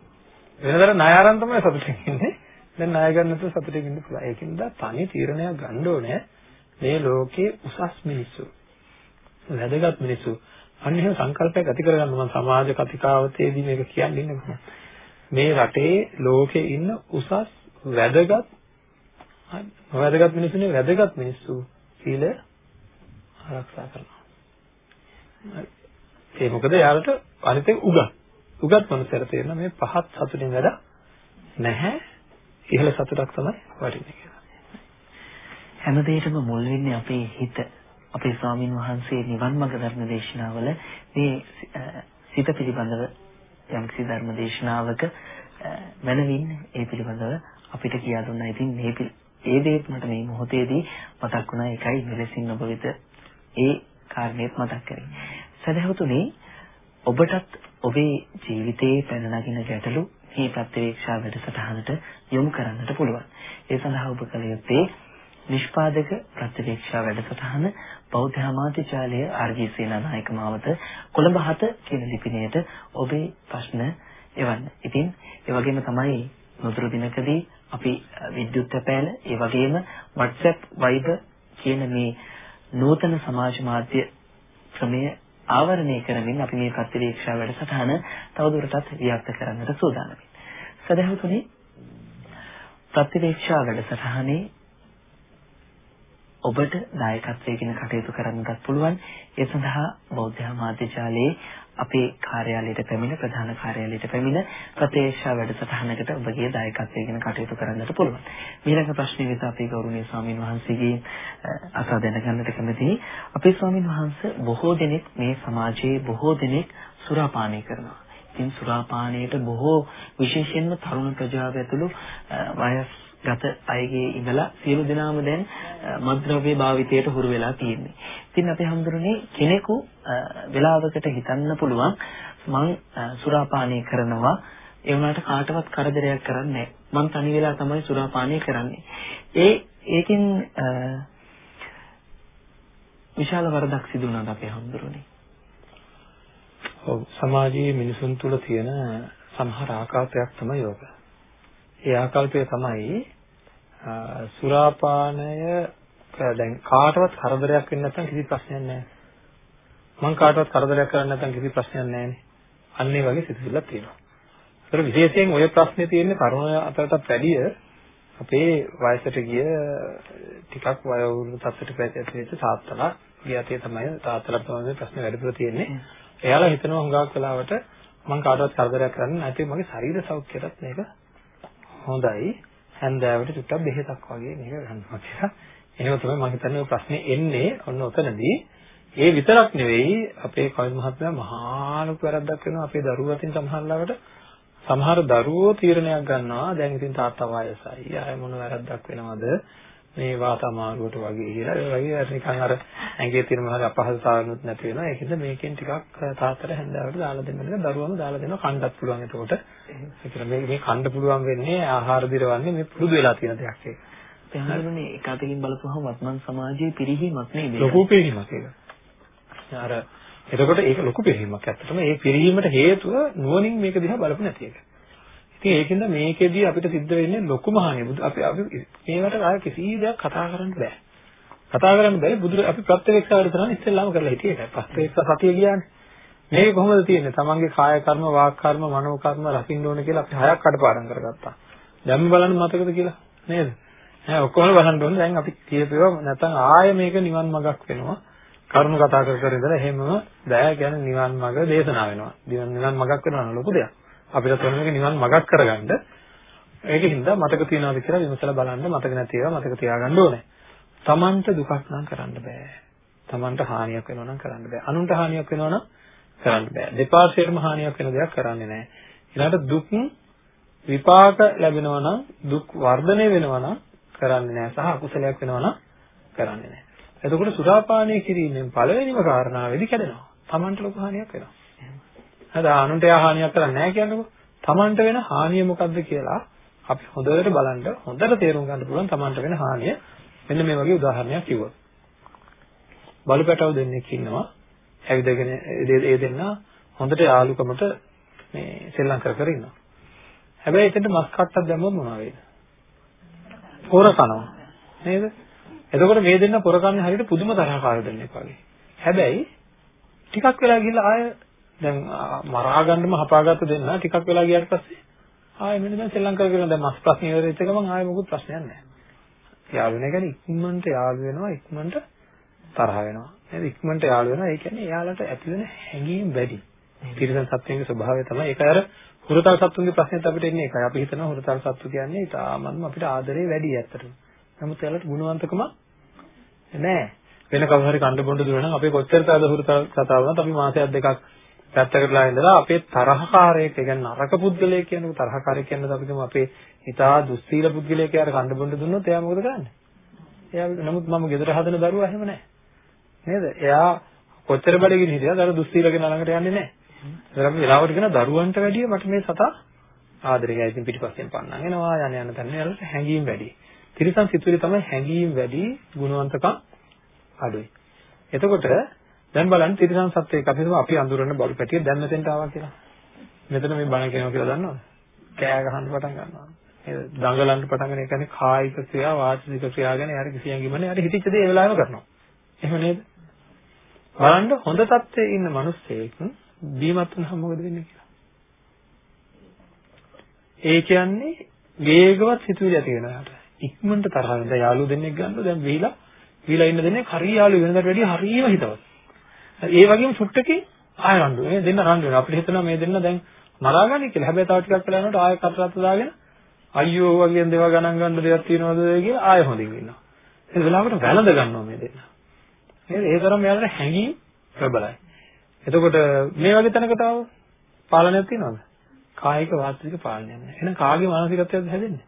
[SPEAKER 2] වෙනතර ණය අරන් තමයි සතුටින් ඉන්නේ. දැන් ණය ගන්න නැතුව සතුටින් ඉන්න පුළුවන්. ඒකින්ද තනි තීරණයක් ගන්න ඕනේ. මේ ලෝකේ උසස් මිනිස්සු. වැදගත් මිනිස්සු අන්න එහෙම සංකල්පයක් ඇති කරගන්න මම සමාජ කතිකාවතේදී මේක කියන්නේ ඉන්නේ මේ රටේ ලෝකේ ඉන්න උසස් වැදගත් වැදගත් මිනිස්සුනේ වැදගත් මිනිස්සු සීල ආරක්ෂා කරනවා. ඒ මොකද යාළුට අනිත් එක උගත්. උගත් මනුස්සයර තේරෙන මේ පහත් සතුටින් වැඩ නැහැ. ඉහළ සතුටක් තමයි වටින්නේ කියලා.
[SPEAKER 1] හැම දෙයකම මුල් වෙන්නේ අපේ හිත. අපේ ස්වාමින් වහන්සේ නිවන් මඟ ධර්ම දේශනාවල මේ සිත පිළිබඳව යම්කිසි ධර්ම දේශනාවක මනවින් ඒ පිළිබඳව අපිට කියා දුන්නා. ඉතින් මේ ඒ දේත් මට මේ මොහොතේදී මතක් වුණා. ඒකයි මෙලෙසින් ඔබ වෙත ඒ කාරණේත් මතක් කරේ. සදහවතුනි ඔබටත් ඔබේ ජීවිතයේ පැන නගින ගැටලු මේ ප්‍රත්‍යවේක්ෂා වැඩසටහනට යොමු කරන්නට පුළුවන්. ඒ සඳහා ඔබ කළ යුත්තේ නිෂ්පාදක ප්‍රතිවේක්ෂා වැඩසටහන බෞද්ධ ආමාත්‍යාලය ආර්.ජී. සේනානායක මාවත කොළඹ 7 කියන ලිපිණයට ඔබේ ප්‍රශ්න එවන්න. ඉතින් ඒ වගේම තමයි නොදුරු දිනකදී අපි විද්‍යුත් පැල ඒ වගේම WhatsApp Viber කියන මේ නූතන සමාජ මාධ්‍ය ක්‍රමය ආවරණය කරමින් අපි මේ ප්‍රතිවීක්ෂා වැඩසටහන තවදුරටත් ව්‍යාප්ත කරන්නට සූදානම්. සදහතුනි ප්‍රතිවීක්ෂා වැඩසටහනේ ඔබට දායකත්වයෙන් කටයුතු කරන්නත් පුළුවන්. ඒ සඳහා බෞද්ධ මාධ්‍යාලයේ අපේ කාර්යාලයට පැමිණ ප්‍රධාන කාර්යාලයට පැමිණ ප්‍රතිේක්ෂා වැඩසටහනකට ඔබගේ දායකත්වයෙන් කටයුතු කරන්නට පුළුවන්. ඊළඟ ප්‍රශ්නේ විස අපේ ගෞරවනීය ස්වාමීන් වහන්සේගේ අසා දැනගන්නට කැමතියි. අපේ ස්වාමීන් වහන්සේ බොහෝ දෙනෙක් මේ සමාජයේ බොහෝ දෙනෙක් සුරාපානය කරනවා. ඉතින් සුරාපානයට බොහෝ විශේෂයෙන්ම තරුණ ප්‍රජාව ඇතුළු වයස් ගත අයගේ ඉඳලා සියලු දෙනාම දැන් මත්ද්‍රව්‍ය භාවිතයට හුරු වෙලා තියෙන්නේ. ඉතින් අපි හඳුරන්නේ කෙනෙකු වෙලාවකට හිතන්න පුළුවන් මං සුරාපානය කරනවා ඒ වුණාට කාටවත් කරදරයක් කරන්නේ මං තනි වෙලා තමයි සුරාපානය කරන්නේ. ඒ ඒකෙන් විශාල වරදක් සිදු වුණාද අපේ හඳුරන්නේ.
[SPEAKER 2] ඔව් සමාජයේ මිනිසුන් තුල තියෙන සමහර ආකාරයක් තමයි යෝග. ඒ ආකල්පය තමයි සුරාපානය දැන් කාටවත් කරදරයක් වෙන්නේ නැත්නම් කිසි ප්‍රශ්නයක් නැහැ. මං කාටවත් කරදරයක් කරන්නේ නැත්නම් කිසි ප්‍රශ්නයක් නැහැනේ. අන්න ඒ වගේ සිතුවිල්ලක් තියෙනවා. ඒතර විශේෂයෙන් ওই ප්‍රශ්නේ තියෙන්නේ තරුණ අතරටත් වැඩිය අපේ වයසට ගිය ටිකක් වයෝවෘද්ධ තත්ත්වයට පැතිරෙච්ච තාත්තලා ගියතේ තමයි තාත්තලා තමයි ප්‍රශ්නේ වැඩිපුර තියෙන්නේ. එයාලා හිතනවා හුඟක් වෙලාවට මං කාටවත් කරදරයක් කරන්නේ නැති මගේ ශරීර සෞඛ්‍යයටත් මේක හොඳයි හැන්දෑවට චුට්ටක් බෙහෙතක් වගේ මේක ගන්නවා කියලා. එහෙම තමයි මම හිතන්නේ ඔය ප්‍රශ්නේ එන්නේ ඔන්න ඔතනදී. ඒ විතරක් නෙවෙයි අපේ කවිද මහත්මයා මහා ලොකු වැරද්දක් කරනවා අපේ දරුවෝ අතින් සමහරවිට සමහර දරුවෝ තීරණයක් ගන්නවා දැන් ඉතින් තාත්තා වයසයි ආය මොන වැරද්දක් වෙනවද මේ වාත අමාරුවට වගේ කියලා. ඒ වගේ නිකන් අර ඇඟේ තියෙන මොහොත අපහසුතාවනුත් නැති වෙනවා. ඒකෙන්ද මේකෙන් ටිකක් තාත්තට හැන්දාවට දාලා දෙන්න එක දරුවම දාලා දෙනවා කණ්ඩත් පුළුවන් එතකොට. ඒකට මේ මේ කණ්ඩ පුළුවන් වෙන්නේ ආහාර දිරවන්නේ මේ පුරුදු වෙලා තියෙන දෙයක් ඒක.
[SPEAKER 1] එහෙනම් එක අතකින් බලපුවහම වත්මන් සමාජයේ පිරිහීමක් නෙවෙයි
[SPEAKER 2] ලොකු පිරිහීමක් ඒක. අර එතකොට ඒක ලොකු පිරිහීමක්. ඇත්තටම ඒ පිරිහීමට හේතුව නුවණින් මේක දිහා බලපු නැති එක ඉතින් ඒකෙන්ද මේකෙදී අපිට සිද්ධ වෙන්නේ ලොකුම හානිය. බුදු අපි අපි මේවට ආය කිසි දෙයක් කතා කරන්න බෑ. කතා කරන්න බැරි බුදු අපි ප්‍රත්‍යක්ෂවට තරම් ඉස්සෙල්ලාම කරලා හිටියේ නැහැ. ප්‍රත්‍යක්ෂ සතිය කියන්නේ. මේක කොහොමද තියෙන්නේ? තමන්ගේ කාය කර්ම, වාක් කර්ම, මනෝ කර්ම රකින්න ඕන කියලා අපි හයක් කඩපාඩම් කරගත්තා. දැන් බලන්න මතකද කියලා නේද? ඈ ඔක්කොම බලන්න ඕනේ. දැන් අපි කියපේවා නැත්නම් ආය මේක නිවන් මඟක් වෙනවා. කරුණු කතා කර කර ඉඳලා එහෙමම දැය කියන්නේ නිවන් මඟ දේශනා වෙනවා. නිවන් මඟක් වෙනවා ලොකු දෙයක්. අපිට තෝරන එක නිවන් මගක් කරගන්න ඒකින්ද මතක තියනවාද කියලා විමසලා බලන්න මතක නැති ඒවා මතක තියාගන්න ඕනේ. Tamanට දුකක් නම් කරන්න බෑ. Tamanට හානියක් වෙනවා නම් කරන්න බෑ. අනුන්ට හානියක් වෙනවා නම් කරන්න බෑ. දෙපාර්ශ්වයටම හානියක් වෙන දෙයක් කරන්නේ නැහැ. ඊළඟට දුක් විපාක ලැබෙනවා නම් දුක් වර්ධනය වෙනවා නම් කරන්නේ නැහැ. සහ අකුසලයක් වෙනවා නම් කරන්නේ නැහැ. එතකොට සුරාපානය කිරීමෙන් පළවෙනිම කාරණාවේදී කැඩෙනවා. Tamanට ලොකු හානියක් වෙනවා. නේද? අනුන්ට හානියක් කරන්නේ නැහැ කියන්නකො. Tamanට වෙන හානිය මොකද්ද කියලා අපි හොඳට බලන්න හොඳට තේරුම් ගන්න පුළුවන් Tamanට වෙන හානිය. මෙන්න මේ වගේ උදාහරණයක් කිව්වොත්. බලු පැටව දෙන්නෙක් ඉන්නවා. ඇවිදගෙන ඒ දෙන්න හොඳට යාළුකමට මේ සෙල්ලම් කර කර ඉන්නවා. හැබැයි එතෙන්ට මස් කට්ටක් දැම්මොත් මොනවා වෙයිද? පොර කනවා. නේද? එතකොට මේ දෙන්න පොර කන්නේ හරියට පුදුම තරහකාරී දෙන්නෙක් වගේ. හැබැයි ටිකක් වෙලා ගිහලා ආය දැන් මරා ගන්නම හපාගත්ත දෙන්න ටිකක් වෙලා ගියාට පස්සේ ආයෙ මෙන්න දැන් ශ්‍රී ලංකාවේ දැන් මස් ප්‍රශ්න ඉවර වෙච්ච ගමන් ආයෙ මොකුත් ප්‍රශ්නයක් නැහැ. යාළු වෙන කියන්නේ ඉක්මනට යාළු වෙනවා ඉක්මනට තරහ වෙනවා. නේද? ඉක්මනට යාළු වෙනවා. ඒ කියන්නේ එයාලට ඇති වෙන හැඟීම් වැඩි. තිරසන් සත්වයේ ස්වභාවය තමයි. ඒක අර හුරතල් සත්තුන්ගේ ප්‍රශ්නෙත් අපිට එන්නේ ඒකයි. අපි හිතනවා හුරතල් සත්තු කියන්නේ ඊටාමත්ම අපිට ආදරේ වැඩි ඇත්තටම. නමුත් එයාලට ගුණවන්තකම නැහැ. වෙන කවුරු හරි කණ්ඩ බොණ්ඩ දුන්නා නම් අපේ කොච්චර තාද හුරතල් කතාව වුණත් අපි මාසයක් දෙකක් පැත්තකටලා ඉඳලා අපේ තරහකාරයෙක් කියන්නේ නරක පුද්ගලයෙක් කියනකො තරහකාරයෙක් කියනකොට අපි කියමු අපේ හිතා දුස්සීල පුද්ගලයෙක් යාර කණ්ඩ බොණ්ඩ දුන්නොත් එයා මොකද කරන්නේ? එයා නමුත් මම ගෙදර හදන දරුවා එහෙම නැහැ. නේද? එයා කොච්චර බඩගිනි හිටියද අර දුස්සීලගෙන ළඟට යන්නේ නැහැ. ඒතර අපි වෙලාවට කියන දරුවන්ට වැඩිය මට මේ සතා ආදරේ ඉතින් පිටිපස්සෙන් පන්නන් එනවා යන යන තැන වලට හැංගීම් වැඩි. තිරසන් සිතුවිලි තමයි හැංගීම් වැඩි ගුණවන්තකම් අඩුයි. එතකොට දැන් බලන්න තිරිසන් සත්වයක අපි හිතමු අපි අඳුරන බලු පැටිය දැන් මෙතෙන්ට ආවා කියලා. මෙතන මේ බණ කියනවා කියලා දන්නවද? කෑ ගහන්න පටන් ගන්නවා. නේද? දඟලන්න පටන් ගන්න. ඒ කියන්නේ කායික ක්‍රියා වාචික ක්‍රියා ගැන යාර කිසියම් ගිමනේ යාර හිතච්ච දේ ඒ වෙලාවෙම කරනවා. එහෙම නේද? බලන්න හොඳ තත්ත්වයේ ඉන්න මිනිස්සෙක් බීමත් වුණාම මොකද වෙන්නේ කියලා. ඒ කියන්නේ වේගවත් සිතුවිලි ඇති වෙනවා යාට. ඉක්මනට තරහ වෙන. දැන් යාළුවෝ දෙන්නෙක් ගන්නකොට දැන් වීලා වීලා ඉන්න දෙන්නේ හරි යාළුවෝ වෙනකට වැඩිය හරියම හිතවත්. ඒ වගේම සුට්ටකින් ආය රණ්ඩු. මේ දෙන්න රණ්ඩු වෙනවා. අපිට හිතනවා මේ දෙන්න දැන් මරාගන්නේ කියලා. හැබැයි තව ටිකක් වෙලා යනකොට ආයෙ කතරත් දාගෙන අයියෝ වගේ දේවල් ගණන් ගන්න දෙයක් තියෙනවද කියලා ආයෙ හොඳින් ඉන්නවා. ඒ වෙලාවට වැළඳ ගන්නවා මේ දෙන්න. නේද? ඒ තරම් යාළුවට හැංගීම් ප්‍රබලයි. එතකොට මේ වගේ තැනකට ආව පාලනයක් තියනවද? කායික වාචික පාලනයක් නැහැ. එහෙනම් කාගේ මානසිකත්වයක්ද හැදෙන්නේ?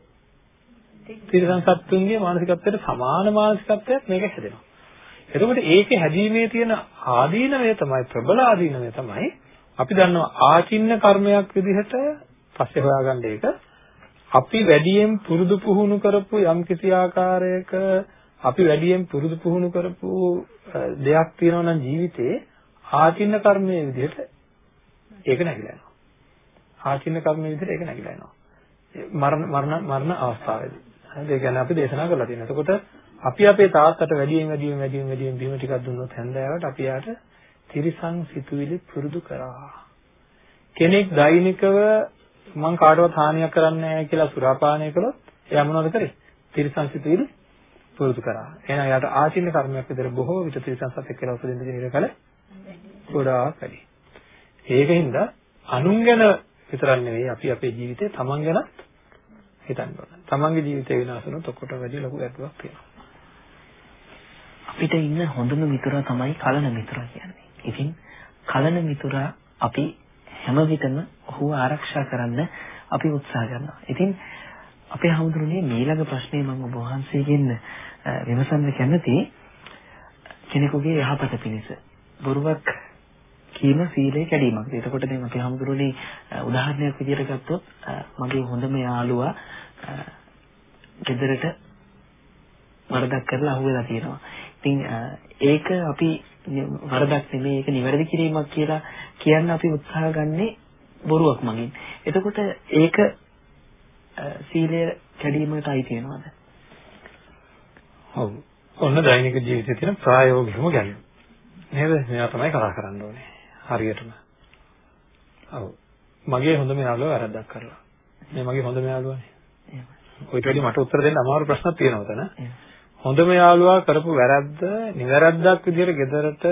[SPEAKER 2] තිරසන් සත්තුන්ගේ මානසිකත්වයට සමාන මානසිකත්වයක් මේක හැදෙනවා. එතකොට ඒකේ හැදීමේ තියෙන ආදීනවය තමයි ප්‍රබල ආදීනවය තමයි අපි දන්නවා ආචින්න කර්මයක් විදිහට පස්සේ හොයාගන්න ඒක අපි වැඩියෙන් පුරුදු පුහුණු කරපු යම්කිසි ආකාරයක අපි වැඩියෙන් පුරුදු පුහුණු කරපු දෙයක් තියෙනවා නම් ජීවිතේ ආචින්න කර්මයේ විදිහට ඒක නැగిලා යනවා. ආචින්න කර්මයේ විදිහට ඒක නැగిලා යනවා. මරණ මරණ මරණ අවස්ථාවේදී. හරිද? ඒ කියන්නේ අපි දේශනා කරලා තියෙනවා. එතකොට අපි අපේ තාත්තට වැඩියෙන් වැඩියෙන් වැඩියෙන් වැඩියෙන් බීම ටිකක් දුන්නොත් හැන්දෑවට අපි යාට තිරිසන් සිතුවිලි පුරුදු කරා. කෙනෙක් දෛනිකව මං කාටවත් හානියක් කරන්නේ නැහැ කියලා සුරාපානය කළොත් එයා මොනවද කරේ? තිරිසන් සිතුවිලි පුරුදු කරා. එහෙනම් යාට ආචින්න කර්මයක් විතර බොහෝ විට තිරිසන් සතෙක් කියලා උපදින්න දෙන ඉරකල ගොඩාක් වැඩි. ඒකින්ද අනුන් ගැන විතරක් නෙවෙයි අපි අපේ ජීවිතේ තමන් ගැන හිතන්න ඕන. තමන්ගේ ජීවිතේ විනාශ වුණොත් ඔක්කොට වැඩි ලොකු ගැටලුවක් තියෙනවා.
[SPEAKER 1] අපිට ඉන්න හොඳම මිතුරා තමයි කලන මිතුරා කියන්නේ. ඉතින් කලන මිතුරා අපි හැම විටම ඔහුව ආරක්ෂා කරන්න අපි උත්සාහ කරනවා. ඉතින් අපේ හමුදුරනේ ඊළඟ ප්‍රශ්නේ මම ඔබ වහන්සේගෙන් විමසන්න කැමති කෙනෙකුගේ යහපත පිණිස බොරුවක් කීම සීලේ කැඩීමක්. එතකොට දැන් අපි හමුදුරනේ උදාහරණයක් විදිහට ගත්තොත් මගේ හොඳම යාළුවා ගෙදරට වරදක් කරලා අහුවෙලා තියෙනවා. ඉතින් ඒක අපි වරදක් නෙමෙයි ඒක නිවැරදි කිරීමක් කියලා කියන්න අපි උත්සාහ ගන්නේ බොරුවක් මගින්. එතකොට ඒක සීලය කැඩීමට අයිති වෙනවද?
[SPEAKER 2] ඔව්. ඔන්න දෛනික ජීවිතයේ තියෙන ප්‍රායෝගිකම ගැන. නේද? මේවා තමයි කතා කරන්න ඕනේ. හරියටම. ඔව්. මගේ හොඳම යාළුවා වැරද්දක් කරලා. මේ මගේ හොඳම යාළුවානේ. ඔයිට වැඩි මට උත්තර දෙන්න අමාරු ප්‍රශ්නක් තියෙනවා තන. හොඳම යාළුවා කරපු වැරද්ද නිවැරද්දක් විදිහට ගෙදරට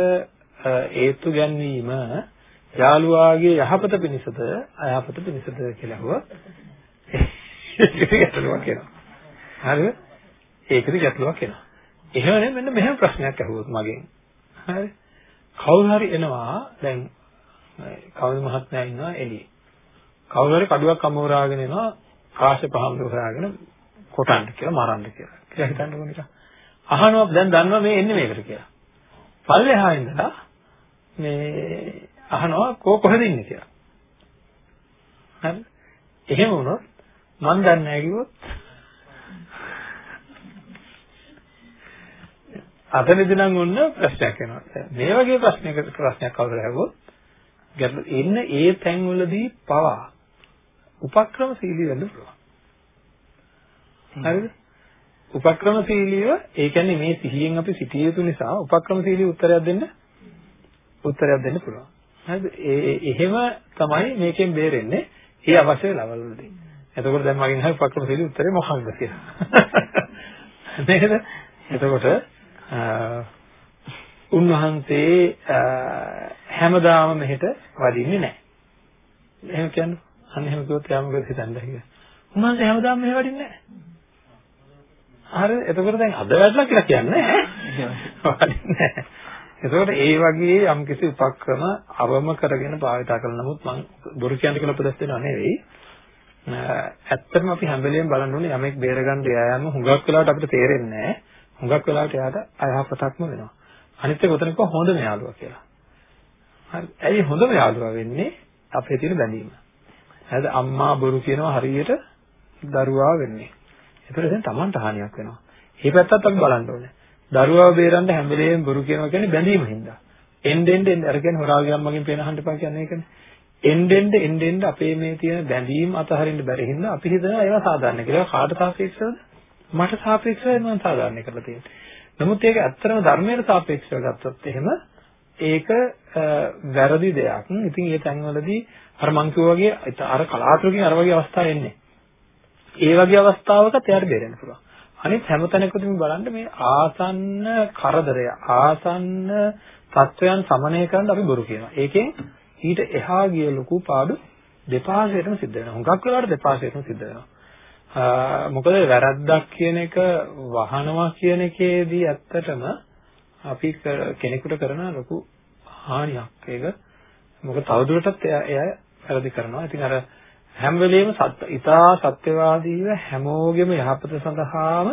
[SPEAKER 2] ඒත්තු ගැන්වීම යාළුවාගේ යහපත පිණිසද අයහපත පිණිසද කියලා අහුවා. ඒක ගැටලුවක් එනවා. හරිද? ඒකද ගැටලුවක් එනවා. එහෙම මෙන්න මෙහෙම ප්‍රශ්නයක් අහුවොත් මගෙන්. හරි? කවුරු හරි එනවා දැන් කවුරු මහත්මයා ඉන්නවා එළියේ. කවුරු හරි කඩුවක් අමෝරාගෙන එනවා කාශ්‍යප හාමුදුරුවෝ හොයාගෙන කොටන්න කියලා මරන්න කියලා. කියලා හිතන්නකෝ නිකන්. අහනවා දැන් දන්නවා මේ එන්නේ මේකට කියලා. පල්ලෙහා ඉඳලා මේ අහනවා කෝ කොහෙද ඉන්නේ කියලා. හරි. එහෙම වුණොත් මන් දන්නේ නැහැ කිව්වොත් අතනදී නම් ඔන්න ප්‍රශ්නයක් එනවා. මේ වගේ ප්‍රශ්නයකට ප්‍රශ්නයක් කවුරු හවුවොත් ගැටලු එන්න ඒ තැන්වලදී පවා උපක්‍රමශීලී වෙන්න පුළුවන්. හරිද? උපක්‍රමශීලීව ඒ කියන්නේ මේ සිහියෙන් අපි සිටිය යුතු නිසා උපක්‍රමශීලී උත්තරයක් දෙන්න උත්තරයක් දෙන්න පුළුවන්. හරිද? ඒ එහෙම තමයි මේකෙන් බේරෙන්නේ. ඒ අවශ්‍ය ලෙවල් වලදී. එතකොට දැන් මගෙන් අහන උපක්‍රමශීලී උත්තරේ මොකක්ද කියලා. නේද? එතකොට උන්වහන්සේ හැමදාම මෙහෙට වඩින්නේ නැහැ. එහෙම කියන්නේ අන්න එහෙම කිව්වොත් යා මොකද හිතන්නේ කියලා. උන්වහන්සේ හැමදාම මෙහෙ වඩින්නේ නැහැ. හරි එතකොට දැන් අද වැටලා කියලා කියන්නේ නැහැ. එතකොට ඒ වගේ යම්කිසි උපක්‍රම අවම කරගෙන භාවිතා කරන නමුත් මම බොරු කියන්නේ කියලා උපදෙස් දෙනවා නෙවෙයි. ඇත්තටම අපි හැම වෙලෙම බලන්න ඕනේ යමෙක් බේරගන්න යාම හුඟක් වෙලාවට අපිට තේරෙන්නේ නැහැ. හුඟක් වෙලාවට එයාට අයහපතක්ම වෙනවා. අනිත් එක උතනක හොඳම යාළුවා කියලා. හරි. ඇයි හොඳම යාළුවා වෙන්නේ? අපේ තියෙන බැඳීම. හරිද? අම්මා බොරු කියනවා හරියට දරුවා වෙන්නේ. ඒතර දැන් Tamanට හානියක් වෙනවා. මේ පැත්තත් අපි බලන්න ඕනේ. දරුවාව බේරන්න හැම වෙලේම බොරු කියනවා කියන්නේ බැඳීම හින්දා. එන්න එන්න එන්න අර කියන්නේ හොරාගේ අම්මගෙන් පේන අහන්න එපා කියන්නේ ඒකනේ. එන්න එන්න එන්න එන්න අපේ මේ තියෙන බැඳීම් අතහරින්න බැරි හින්දා අපි හිතනවා ඒවා සාධාරණ කියලා. කාට සාපේක්ෂවද? මට සාපේක්ෂවයි මම සාධාරණ කරලා තියෙන්නේ. නමුත් ඒක ඇත්තටම ධර්මයට සාපේක්ෂව ගත්තොත් එහෙම ඒක වැරදි දෙයක්. ඉතින් ඒ තැන්වලදී අර මං වගේ අර කලාතුරකින් අර වගේ අවස්ථා එන්නේ. ඒ වගේ අවස්ථාවකත් එයාට බේරෙන්න පුළුවන්. අනිත් හැම තැනකදීම බලන්න මේ ආසන්න කරදරය ආසන්න තත්වයන් සමනය කරන්න අපි බොරු කියනවා. ඒකෙන් ඊට එහා ගිය ලොකු පාඩු දෙපාර්ශ්වයටම සිද්ධ වෙනවා. හුඟක් වෙලාවට දෙපාර්ශ්වයටම සිද්ධ වෙනවා. මොකද වැරද්දක් කියන එක වහනවා කියන එකේදී ඇත්තටම අපි කෙනෙකුට කරන ලොකු හානියක් ඒක. මොකද තවදුරටත් එයා වැරදි කරනවා. ඉතින් අර හැම වෙලෙම සත්‍ය ඊටා සත්‍යවාදීව හැමෝගෙම යහපත සඳහාම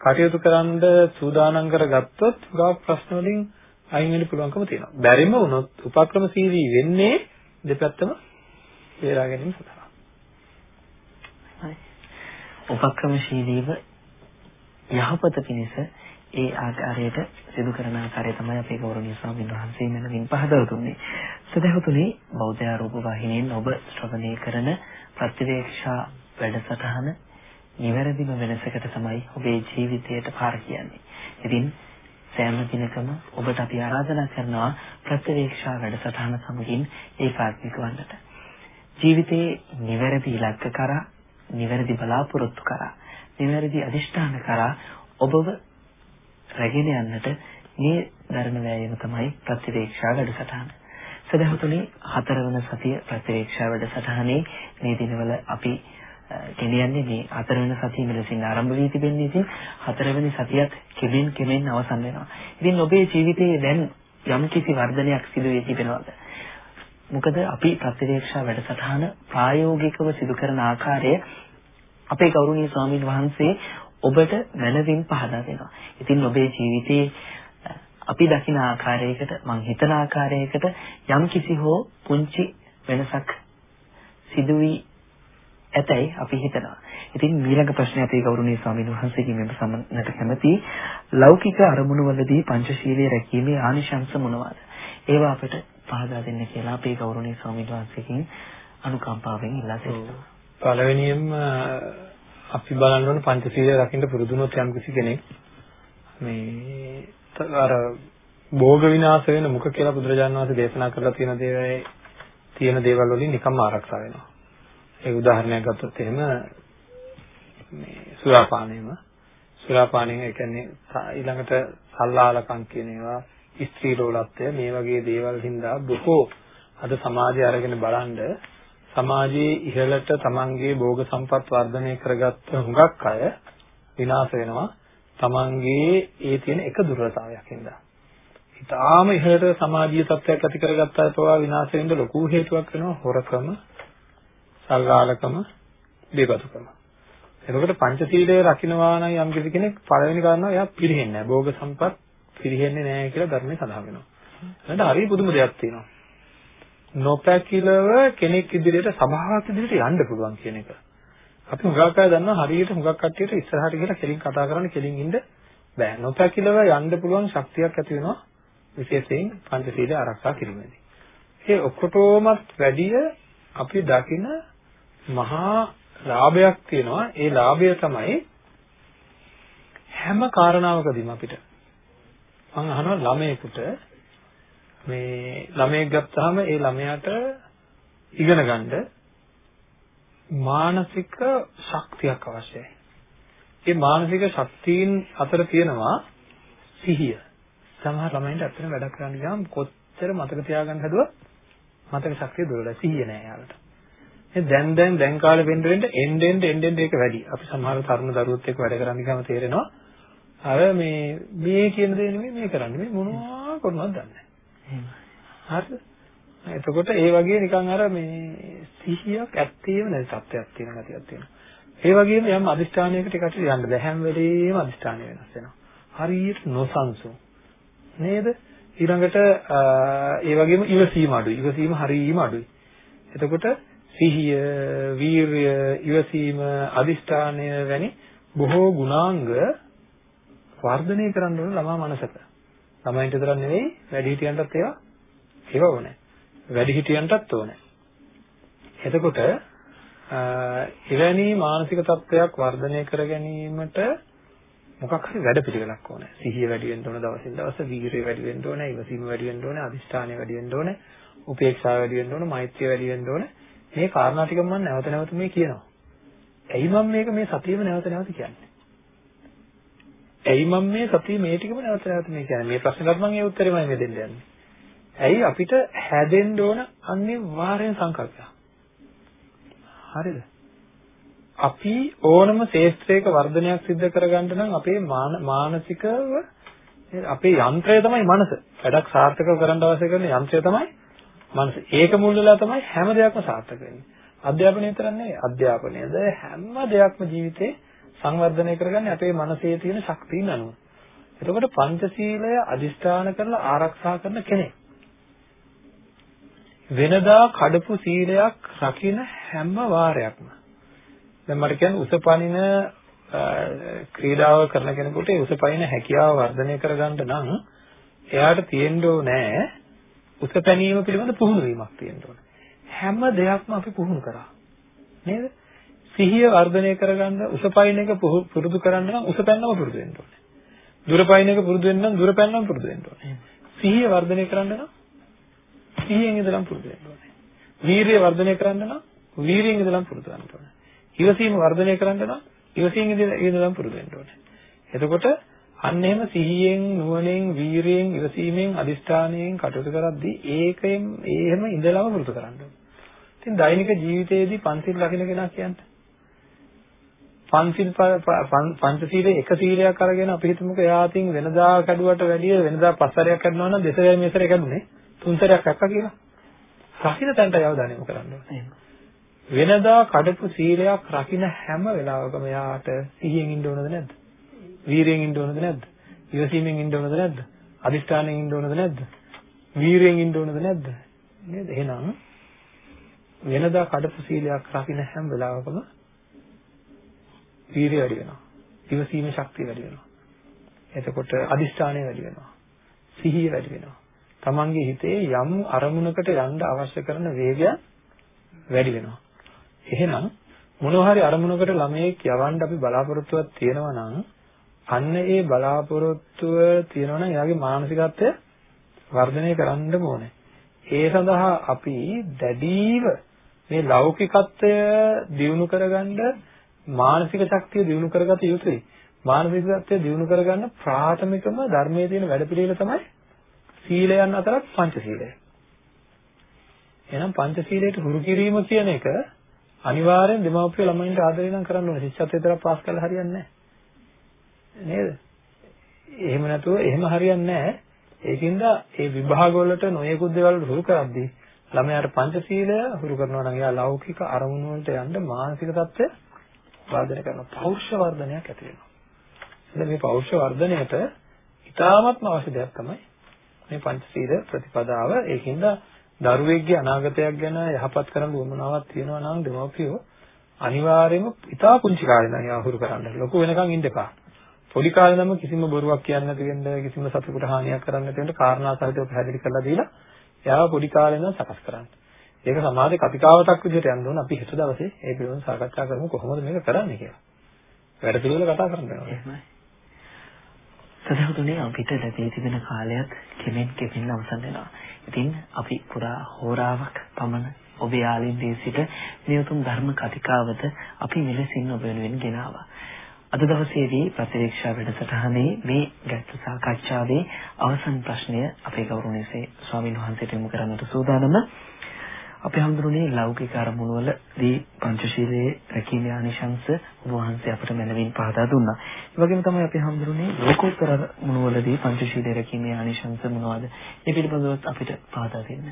[SPEAKER 2] කටයුතු කරන්න සූදානම් කරගත්තොත් ගාක් ප්‍රශ්න වලින් අයින් වෙන්න පුළුවන්කම තියෙනවා. බැරිම වුණොත් උපක්‍රමශීලී වෙන්නේ දෙපැත්තම බේරා ගැනීම සඳහා.
[SPEAKER 1] උපක්‍රමශීලීව යහපත පිණිස ඒ ආකාරයට සිදු කරන ආකාරය තමයි අපේ ගෞරවනීය ස්වාමීන් වහන්සේ මෙලකින් පහදා දුන්නේ. සදහතුනි බෞද්ධ ආරෝප වාහිනියෙන් ඔබ ශ්‍රවණය කරන ප්‍රතිවේක්ෂා වැඩසටහන නිවැරදිම වෙනසකට තමයි ඔබේ ජීවිතයට පාර කියන්නේ. ඉතින් සෑම දිනකම ඔබට අපි ආරාධනා කරනවා ප්‍රතිවේක්ෂා වැඩසටහන සමගින් ඒකාත්මික වන්නට. ජීවිතයේ නිවැරදි ඉලක්ක කරා, නිවැරදි බලාපොරොත්තු කරා, නිවැරදි අදිෂ්ඨාන කරා ඔබව රැගෙන යන්නට මේ ධර්ම වෑයම තමයි ප්‍රතිවේක්ෂා වැඩසටහන. සදහතුනි හතරවන සතිය ප්‍රතිවේක්ෂා වැඩසටහනේ මේ දිනවල අපි ගෙනියන්නේ මේ හතරවෙනි සතිය මෙලෙසින් ආරම්භ වී තිබෙන්නේ ඉතින් හතරවෙනි සතියත් කෙමෙන් කෙමෙන් අවසන් වෙනවා. ඉතින් ඔබේ ජීවිතයේ දැන් යම් කිසි වර්ධනයක් සිදු වී තිබෙනවද? මොකද අපි ප්‍රතිවේක්ෂා වැඩසටහන ප්‍රායෝගිකව සිදු කරන ආකාරය අපේ ගෞරවනීය ස්වාමීන් වහන්සේ ඔබට මනවින් පහදා දෙනවා. ඉතින් ඔබේ ජීවිතයේ අපි දකින ආකාරයකට මං හිතන ආකාරයකට යම් කිසි හෝ පුංචි වෙනසක් සිදු වී ඇතැයි අපි හිතනවා. ඉතින් ඊළඟ ප්‍රශ්නේ අපේ ගෞරවනීය ස්වාමීන් වහන්සේගෙන් මෙන්න සම්මත කැමති ලෞකික අරමුණු වලදී පංචශීලයේ රැකීමේ ආනිශංස මොනවාද? ඒවා අපට පහදා දෙන්න කියලා අපේ ගෞරවනීය ස්වාමීන් වහන්සේගෙන් අනුකම්පාවෙන් ඉල්ලා සිටිනවා.
[SPEAKER 2] පළවෙනියෙන්ම අපි බලන්න ඕන පංචශීලය රකින්න පුරුදුනොත් යම් කිසි කෙනෙක් මේ අර භෝග විනාශ වෙන මුඛ කියලා බුදුරජාණන් වහන්සේ දේශනා කරලා තියෙන දේවල් තියෙන දේවල් වලින් නිකම්ම ආරක්ෂා වෙනවා. ඒ උදාහරණයක් ගත්තොත් එහෙම මේ සුරාපානයම සුරාපානයෙන් ඒ කියන්නේ ඊළඟට සල්ලාලකම් කියන ඒවා ස්ත්‍රී ලෝලත්වය මේ වගේ දේවල් හින්දා බොහෝ අද සමාජය අරගෙන බලනද සමාජයේ ඉහළට තමන්ගේ භෝග සම්පත් වර්ධනය කරගත්ත හුඟක් අය විනාශ වෙනවා තමන්ගේ ඒ තියෙන එක දුර්වලතාවයක් හින්දා. ඊටාම ඉහළට සමාජීය තත්ත්වයක් ඇති කරගත්ත අය පවා විනාශ වෙන්න ලොකු හේතුවක් වෙනවා හොරකම, සල්ලාලකම, බේබදුකම. එතකොට පංචශීලය රකින්නවා නම් යම් කිසි කෙනෙක් පළවෙනි කාරණාව එයා පිළිහෙන්නේ නැහැ. භෝග සම්පත් පිළිහෙන්නේ නැහැ කියලා ධර්මයේ සඳහන් වෙනවා. එහෙනම් හරි පුදුම දෙයක් තියෙනවා. නොපැකිලව කෙනෙක් ඉදිරියට සභාවක් ඉදිරියට යන්න පුළුවන් කියන එක. අපි හුඟක් අය දන්නවා හරියට හුඟක් කට්ටියට ඉස්සරහට ගිහලා කෙලින් කතා කරන්න කෙලින් ඉන්න බෑ. නොපැකිලව යන්න පුළුවන් ශක්තියක් ඇති වෙනවා විශේෂයෙන් පංචශීලය ආරක්ෂා කිරීමේදී. ඒ ඔක්කොටමත් වැඩිය අපි දකින මහා ලාභයක් තියෙනවා. ඒ ලාභය තමයි හැම කාරණාවකදීම අපිට මම අහනවා ළමයෙකුට මේ ළමයෙක් ගත්තාම ඒ ළමයාට ඉගෙන ගන්න මානසික ශක්තියක් අවශ්‍යයි. ඒ මානසික ශක්තියින් අතර තියෙනවා සිහිය. සමහර ළමයින්ට ඇත්තටම වැඩ කරන්න ගියාම කොච්චර මතක තියාගන්න හදුවත් මතක ශක්තිය දුර්වලයි. සිහිය නෑ යාළුවට. ඒ දැන් දැන් දැන් කාලේ වෙන්න වෙන්න එන්න එන්න එන්න එන්න ඒක වැඩි. අපි සමහර තරුණ දරුවොත් එක්ක වැඩ කරන්න ගියාම තේරෙනවා අර මේ මේ කියන දේ නෙමෙයි මේ කරන්නේ. මේ මොනවා කරනවද දන්නේ හරිද? එතකොට ඒ වගේ නිකන් අර මේ සිහියක් ඇත්තේම නැති තත්ත්වයක් තියෙන ගතියක් තියෙනවා. ඒ වගේම යම් අදිෂ්ඨානයකට එකට යන්න බෑ හැම වෙලේම අදිෂ්ඨානය වෙනස් වෙනවා. හරියට නොසන්සුන්. නේද? ඊළඟට ඒ වගේම ඉවසීම අඩුයි. ඉවසීම හරියම අඩුයි. එතකොට සිහිය, වීරය, ඉවසීම, අදිෂ්ඨානය වැනි බොහෝ ගුණාංග වර්ධනය කරන්න ඕන ළමා මනසක. ළමයින්ට විතරක් නෙවෙයි වැඩිහිටියන්ටත් ඒවා ඒව ඕනේ. වැඩිහිටියන්ටත් ඕනේ. එතකොට එවැනි මානසික තත්ත්වයක් වර්ධනය කර ගැනීමට මොකක් හරි වැඩ පිළිවෙලක් ඕනේ. සිහිය වැඩි වෙන්න ඕන දවසින් දවස, වීරිය වැඩි වෙන්න ඕනේ, ඉවසීම වැඩි වෙන්න ඕනේ, අදිෂ්ඨානය වැඩි වෙන්න ඕනේ, උපේක්ෂාව වැඩි වෙන්න ඕනේ, මෛත්‍රිය වැඩි වෙන්න ඕනේ. මේ කාරණා ටික මම නැවත නැවත මේ කියනවා. ඇයි මම මේක මේ සතියෙම නැවත නැවත කියන්නේ? ඇයි මම මේ සතිය මේ ටිකම නැවත නැවත මේ කියන්නේ? මේ ප්‍රශ්නකට මම ඒ උත්තරෙමයි මේ දෙන්න යන්නේ. ඇයි අපිට හැදෙන්න ඕන අනිවාර්යෙන් සංකල්පය. හරිද? අපි ඕනම ශේෂ්ත්‍රයක වර්ධනයක් සිද්ධ කරගන්න නම් අපේ මානසිකව අපේ යන්ත්‍රය තමයි මනස. වැඩක් සාර්ථකව කරන්න අවශ්‍ය කරන යන්ත්‍රය තමයි මනස. ඒක මුල් වෙලා තමයි හැම දෙයක්ම සාර්ථක වෙන්නේ. අධ්‍යාපනය විතරක් නෙවෙයි අධ්‍යාපනයද හැම දෙයක්ම ජීවිතේ සංවර්ධනය කරගන්නේ අපේ මනසේ තියෙන ශක්තියින් අනුව. එතකොට පංචශීලය අදිෂ්ඨාන කරලා ආරක්ෂා කරන කෙනෙක් වෙනදා කඩපු සීලයක් රකින්න හැම වාරයක්ම දැන් මට කියන්නේ උසපනින ක්‍රීඩාව කරන කෙනෙකුට උසපනින හැකියාව වර්ධනය කරගන්න නම් එයාට තියෙන්න ඕනේ උස පැනීම පිළිබඳ පුහුණු වීමක් තියෙන්න ඕනේ. හැම දෙයක්ම අපි පුහුණු කරා. නේද? සිහිය වර්ධනය කරගන්න උස පයින් එක පුරුදු කරන්න නම් උස පැන්නම පුරුදු වෙන්න ඕනේ. දුර පයින් එක පුරුදු වෙන්න නම් දුර පැන්නම පුරුදු වෙන්න ඕනේ. සිහිය වර්ධනය කරන්න නම් සිහියෙන් ඉඳලා පුරුදු වෙන්න ඕනේ. වීරිය වර්ධනය කරන්න නම් වීරියෙන් ඉඳලා පුරුදු වෙන්න ඕනේ. ඉවසීම වර්ධනය කරන්න නම් ඉවසීම ඉඳලා පුරුදු වෙන්න ඕනේ. එතකොට අන්න එහෙම සිහියෙන් නුවණෙන් වීරියෙන් ඉවසීමෙන් අදිස්ථානයෙන් කටයුතු කරද්දී ඒකෙන් එහෙම ඉඳලාම පුරුදු කරන්න ඕනේ. ඉතින් දෛනික ජීවිතයේදී පන්සිල් රකින්න කෙනා කියන්නේ පන්සිල් පංචශීලයේ එක සීලයක් අරගෙන අපි හිතමුකෝ එයා අතින් වෙනදා කැඩුවට වැඩිය වෙනදා පස්සරයක් කැඩනවා නම් දෙසරයක් මේසරයක් කැඩුනේ තුන්සරයක් අක්කා කියලා. රකින්න තැනට යවදානෙම කරන්න ඕනේ. වෙනදා කඩපු සීලයක් රකින්න හැම වෙලාවකම එයාට සිහියෙන් ඉන්න ඕනද නැද්ද? වීරියෙන් ඉන්න ඕනද නැද්ද? ඉවසීමෙන් ඉන්න ඕනද නැද්ද? අදිෂ්ඨානයෙන් ඉන්න ඕනද නැද්ද? වීරියෙන් ඉන්න ඕනද නැද්ද? නේද? එහෙනම් වෙනදා කඩපු සීලයක් රකින්න හැම වෙලාවකම වීරිය වැඩි වෙනවා. ඉවසීමේ ශක්තිය වැඩි වෙනවා. එතකොට අදිෂ්ඨානය වැඩි වෙනවා. සිහිය වැඩි වෙනවා. තමන්ගේ හිතේ යම් අරමුණකට යන්න අවශ්‍ය කරන වේගය වැඩි වෙනවා. එහෙනම් මොනවා හරි අරමුණකට ළමයෙක් යවන්න අපි බලාපොරොත්තුවක් තියෙනවා නම් අන්න ඒ බලාපොරොත්තුව තියෙනවා නම් එයාගේ මානසිකත්වය වර්ධනය කරන්න ඕනේ. ඒ සඳහා අපි දැඩීව මේ ලෞකිකත්වය දියුණු කරගන්න මානසික ශක්තිය දියුණු කරගත යුතුයි. මානසික ශක්තිය දියුණු කරගන්න ප්‍රාථමිකම ධර්මයේ තියෙන වැඩපිළිවෙල තමයි සීලයන් අතරත් පංචශීලය. එහෙනම් පංචශීලයට හුරු කිරීම කියන එක අනිවාර්යෙන් දෙමව්පිය ළමයින්ට ආදරේ නම් කරන්න ඕනේ. ශිෂ්‍යත්වය විතරක් පාස් කරලා හරියන්නේ නැහැ. නේද? එහෙම නැතුව එහෙම හරියන්නේ නැහැ. ඒකින්ද ඒ විභාග වලට නොයෙකුත් දේවල් හුරු කරද්දී ළමයාට පංචශීලය හුරු කරනවා නම් එයා ලෞකික අරමුණු වලට යන්න මානසික தත්ත්වය වර්ධනය කරනවා. පෞරුෂ වර්ධනයක් ඇති වෙනවා. ඉතින් මේ පෞරුෂ වර්ධනයට ඉතාමත්ම අවශ්‍ය දෙයක් තමයි මේ පංචශීල ප්‍රතිපදාව. ඒකින්ද දරුවෙක්ගේ අනාගතයක් ගැන යහපත් කරන්න උවමනාවක් තියෙනවා නම් දෙමව්පියෝ අනිවාර්යයෙන්ම ඉතා පුංචි කාලේ ඉඳන් යහුරු කරන්න. ලොකු වෙනකන් ඉන්න එපා. පොඩි කාලේ නම් කිසිම බොරුවක් කියන්නේ නැති වෙන්න කිසිම සතුටකට හානියක් කරන්න නැති වෙන්න කාරණා සහිතව පැහැදිලි කරලා දීලා එයාව පොඩි කාලේ ඉඳන් සකස් කරන්න. ඒක සමාජයේ කතිකාවතක් විදිහට යන්න ඕන. අපි හෙට දවසේ ඒ පිළිබඳව සාකච්ඡා කරමු කොහොමද මේක කරන්නේ කියලා. වැඩ පිළිවෙල කතා කරන්න වෙනවා.
[SPEAKER 1] එහෙමයි. සදහතුනේ අපිට ලැබී තිබෙන කාලයක් කෙමෙන් කෙමෙන් අවසන් වෙනවා. ඉතින් අපි පුරා හෝරාවක් පමණ ඔබේ ආලින්දේ සිට මේ උතුම් ධර්ම කතිකාවත අපි මෙලෙසින් ඔබ වෙනුවෙන් ගෙනාවා. අද දවසේදී ප්‍රතිවීක්ෂා වැඩසටහනේ මේ ගැටළු සාකච්ඡාවේ අවසන් ප්‍රශ්නය අපේ ගෞරවනීය ස්වාමීන් වහන්සේට යොමු කරන්නට සූදානම. අපි හඳුරුනේ ලෞකික අරමුණු වලදී පංචශීලයේ රැකීමේ ආනිශංස ඔබ වහන්සේ අපට මැනවින් පහදා දුන්නා. ඒ වගේම තමයි අපි හඳුරුනේ ලෝකෝත්තර අරමුණු වලදී පංචශීලයේ රැකීමේ ආනිශංස මොනවද? ඒ පිළිබඳව අපිට පහදා දෙන්න.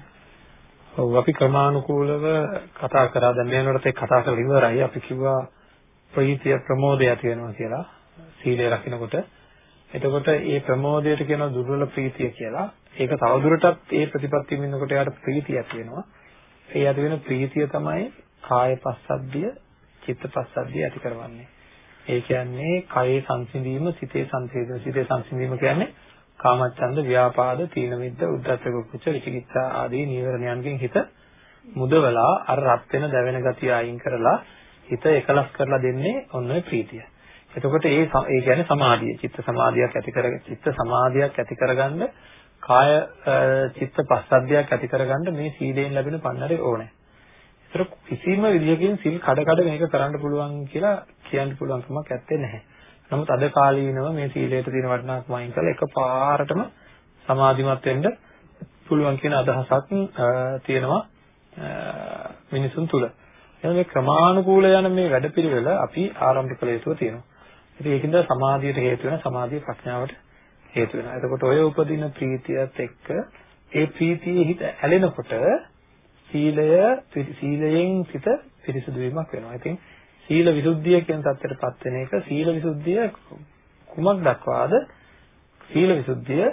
[SPEAKER 2] ඔව් අපි ක්‍රමානුකූලව කතා කරා දැන් මේ වෙනකොට ඒ කතා කරලා ඉවරයි. අපි කිව්වා ප්‍රීතිය ප්‍රමෝදය ඇති වෙනවා කියලා සීලය රකින්නකොට. එතකොට මේ ප්‍රමෝදයට කියනවා දුර්වල ප්‍රීතිය කියලා. ඒක තවදුරටත් ඒ ප්‍රතිපත්තියෙන් ඉන්නකොට යාට ප්‍රීතිය ඇති වෙනවා. ඒ ඇති වෙන ප්‍රීතිය තමයි කාය පස්සද්ධිය, චිත්ත පස්සද්ධිය ඇති කරවන්නේ. ඒ කියන්නේ කයේ සංසිඳීම, සිතේ සංසිඳීම, සිතේ සංසිඳීම කියන්නේ කාමච්ඡන්ද, ව්‍යාපාද, තීන මිද්ද, උද්ධච්ච කුච්ච, විචිකිච්ඡා ආදී නීවරණයන්ගෙන් හිත මුදවලා අර රත් වෙන දැවෙන ගතිය අයින් කරලා හිත එකලස් කරලා දෙන්නේ ඔන්න ඔය ප්‍රීතිය. එතකොට ඒ ඒ කියන්නේ සමාධිය. චිත්ත සමාධියක් ඇති කර චිත්ත සමාධියක් ඇති කරගන්න කාය චිත්ත පස්සද්ධියක් ඇති කරගන්න මේ සීලයෙන් ලැබෙන පන්නරේ ඕනේ. ඒතර කිසිම විදියකින් සිල් කඩ කඩ මේක කරන්න පුළුවන් කියලා කියන්න පුළුවන් කමක් ඇත්තේ නැහැ. නමුත් අද කාලීනව මේ සීලයට තියෙන වටිනාකම අයින් කරලා එකපාරටම සමාධිමත් වෙන්න පුළුවන් කියන අදහසක් තියෙනවා මිනිසුන් තුල. එහෙනම් මේ ක්‍රමානුකූල යන මේ වැඩපිළිවෙල අපි ආරම්භ කළ යුතුව තියෙනවා. ඉතින් ඒකින්ද සමාධියට හේතු වෙන සමාධිය ප්‍රඥාවට හේතු වෙනවා. එතකොට ඔය උපදින ප්‍රීතියත් එක්ක ඒ ප්‍රීතියේ හිත ඇලෙනකොට සීලය සීලයෙන් සිත පිරිසුදු වීමක් වෙනවා. ඉතින් සීල විසුද්ධිය කියන தත්ත්වයටපත් වෙන එක සීල විසුද්ධිය කුමක් දක්වාද? සීල විසුද්ධිය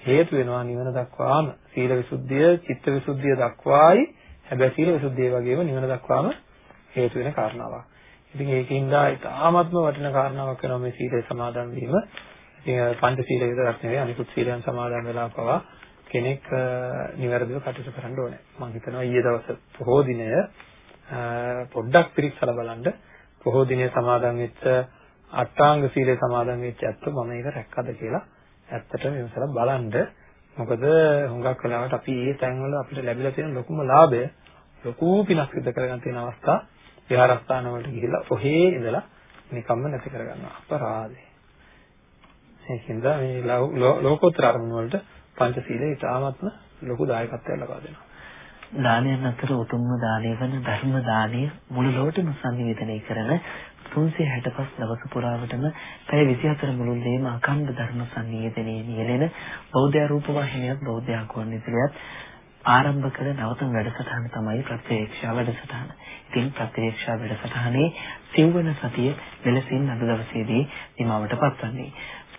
[SPEAKER 2] හේතු වෙනවා නිවන දක්වාම. සීල විසුද්ධිය චිත්ත විසුද්ධිය දක්වායි හැබැයි සීල විසුද්ධිය වගේම නිවන දක්වාම හේතු වෙන කාරණාවක්. ඉතින් ඒකින්ද ඉතාමත්ම වටින කාරණාවක් වෙනවා මේ සීලය සමාදන් වීම. ඉතින් පංච සීලය විතරක් නෙවෙයි අනිකුත් සීලයන් සමාදන් වෙලා පවා කෙනෙක් නිවැරදිව කටයුතු කරන්න ඕනේ. මම හිතනවා ඊයේ දවස් පොහෝ දිනය පොඩ්ඩක් පිරික්සලා බලන්න පොහෝ දිනේ සමාදන් වෙච්ච අටාංග සීලය සමාදන් වෙච්ච ඇත්ත මම ඒක රැක්කද කියලා ඇත්තටම විමසලා බලන්න. මොකද හුඟක් වෙලාවට අපි මේ තැන්වල අපිට ලැබිලා තියෙන ලොකුම ලාභය ලොකු පිනක් සිදු කරගන්න තියෙන අවස්ථා විහාරස්ථාන වලට ගිහිල්ලා ඔහේ ඉඳලා නිකම්ම නැති කරගන්නවා අපරාධේ. ඒකින්ද මේ ලෝකෝත්තර අරමුණු වලට පංචශීලය ඉතාමත්ම ලොකු දායකත්වයක් ලබා දෙනවා.
[SPEAKER 1] දානයන් අතර උතුම්ම දානය වන ධර්ම දානය මුළු ලෝකෙම සංනිවේදනය කරන 365 දවස පුරාවටම පැය 24 මුළුල්ලේම අඛණ්ඩ ධර්ම සංනිවේදනයේ නියැලෙන බෞද්ධ රූප වාහිනියක් බෞද්ධ ආගමන ඉදිරියත් ආරම්භ කළ නවතම වැඩසටහන තමයි ප්‍රත්‍යක්ෂා වැඩසටහන. ඉතින් ප්‍රත්‍යක්ෂා වැඩසටහනේ සිව්වන සතිය මෙලෙසින් අද දවසේදී නිමවට පත්වන්නේ.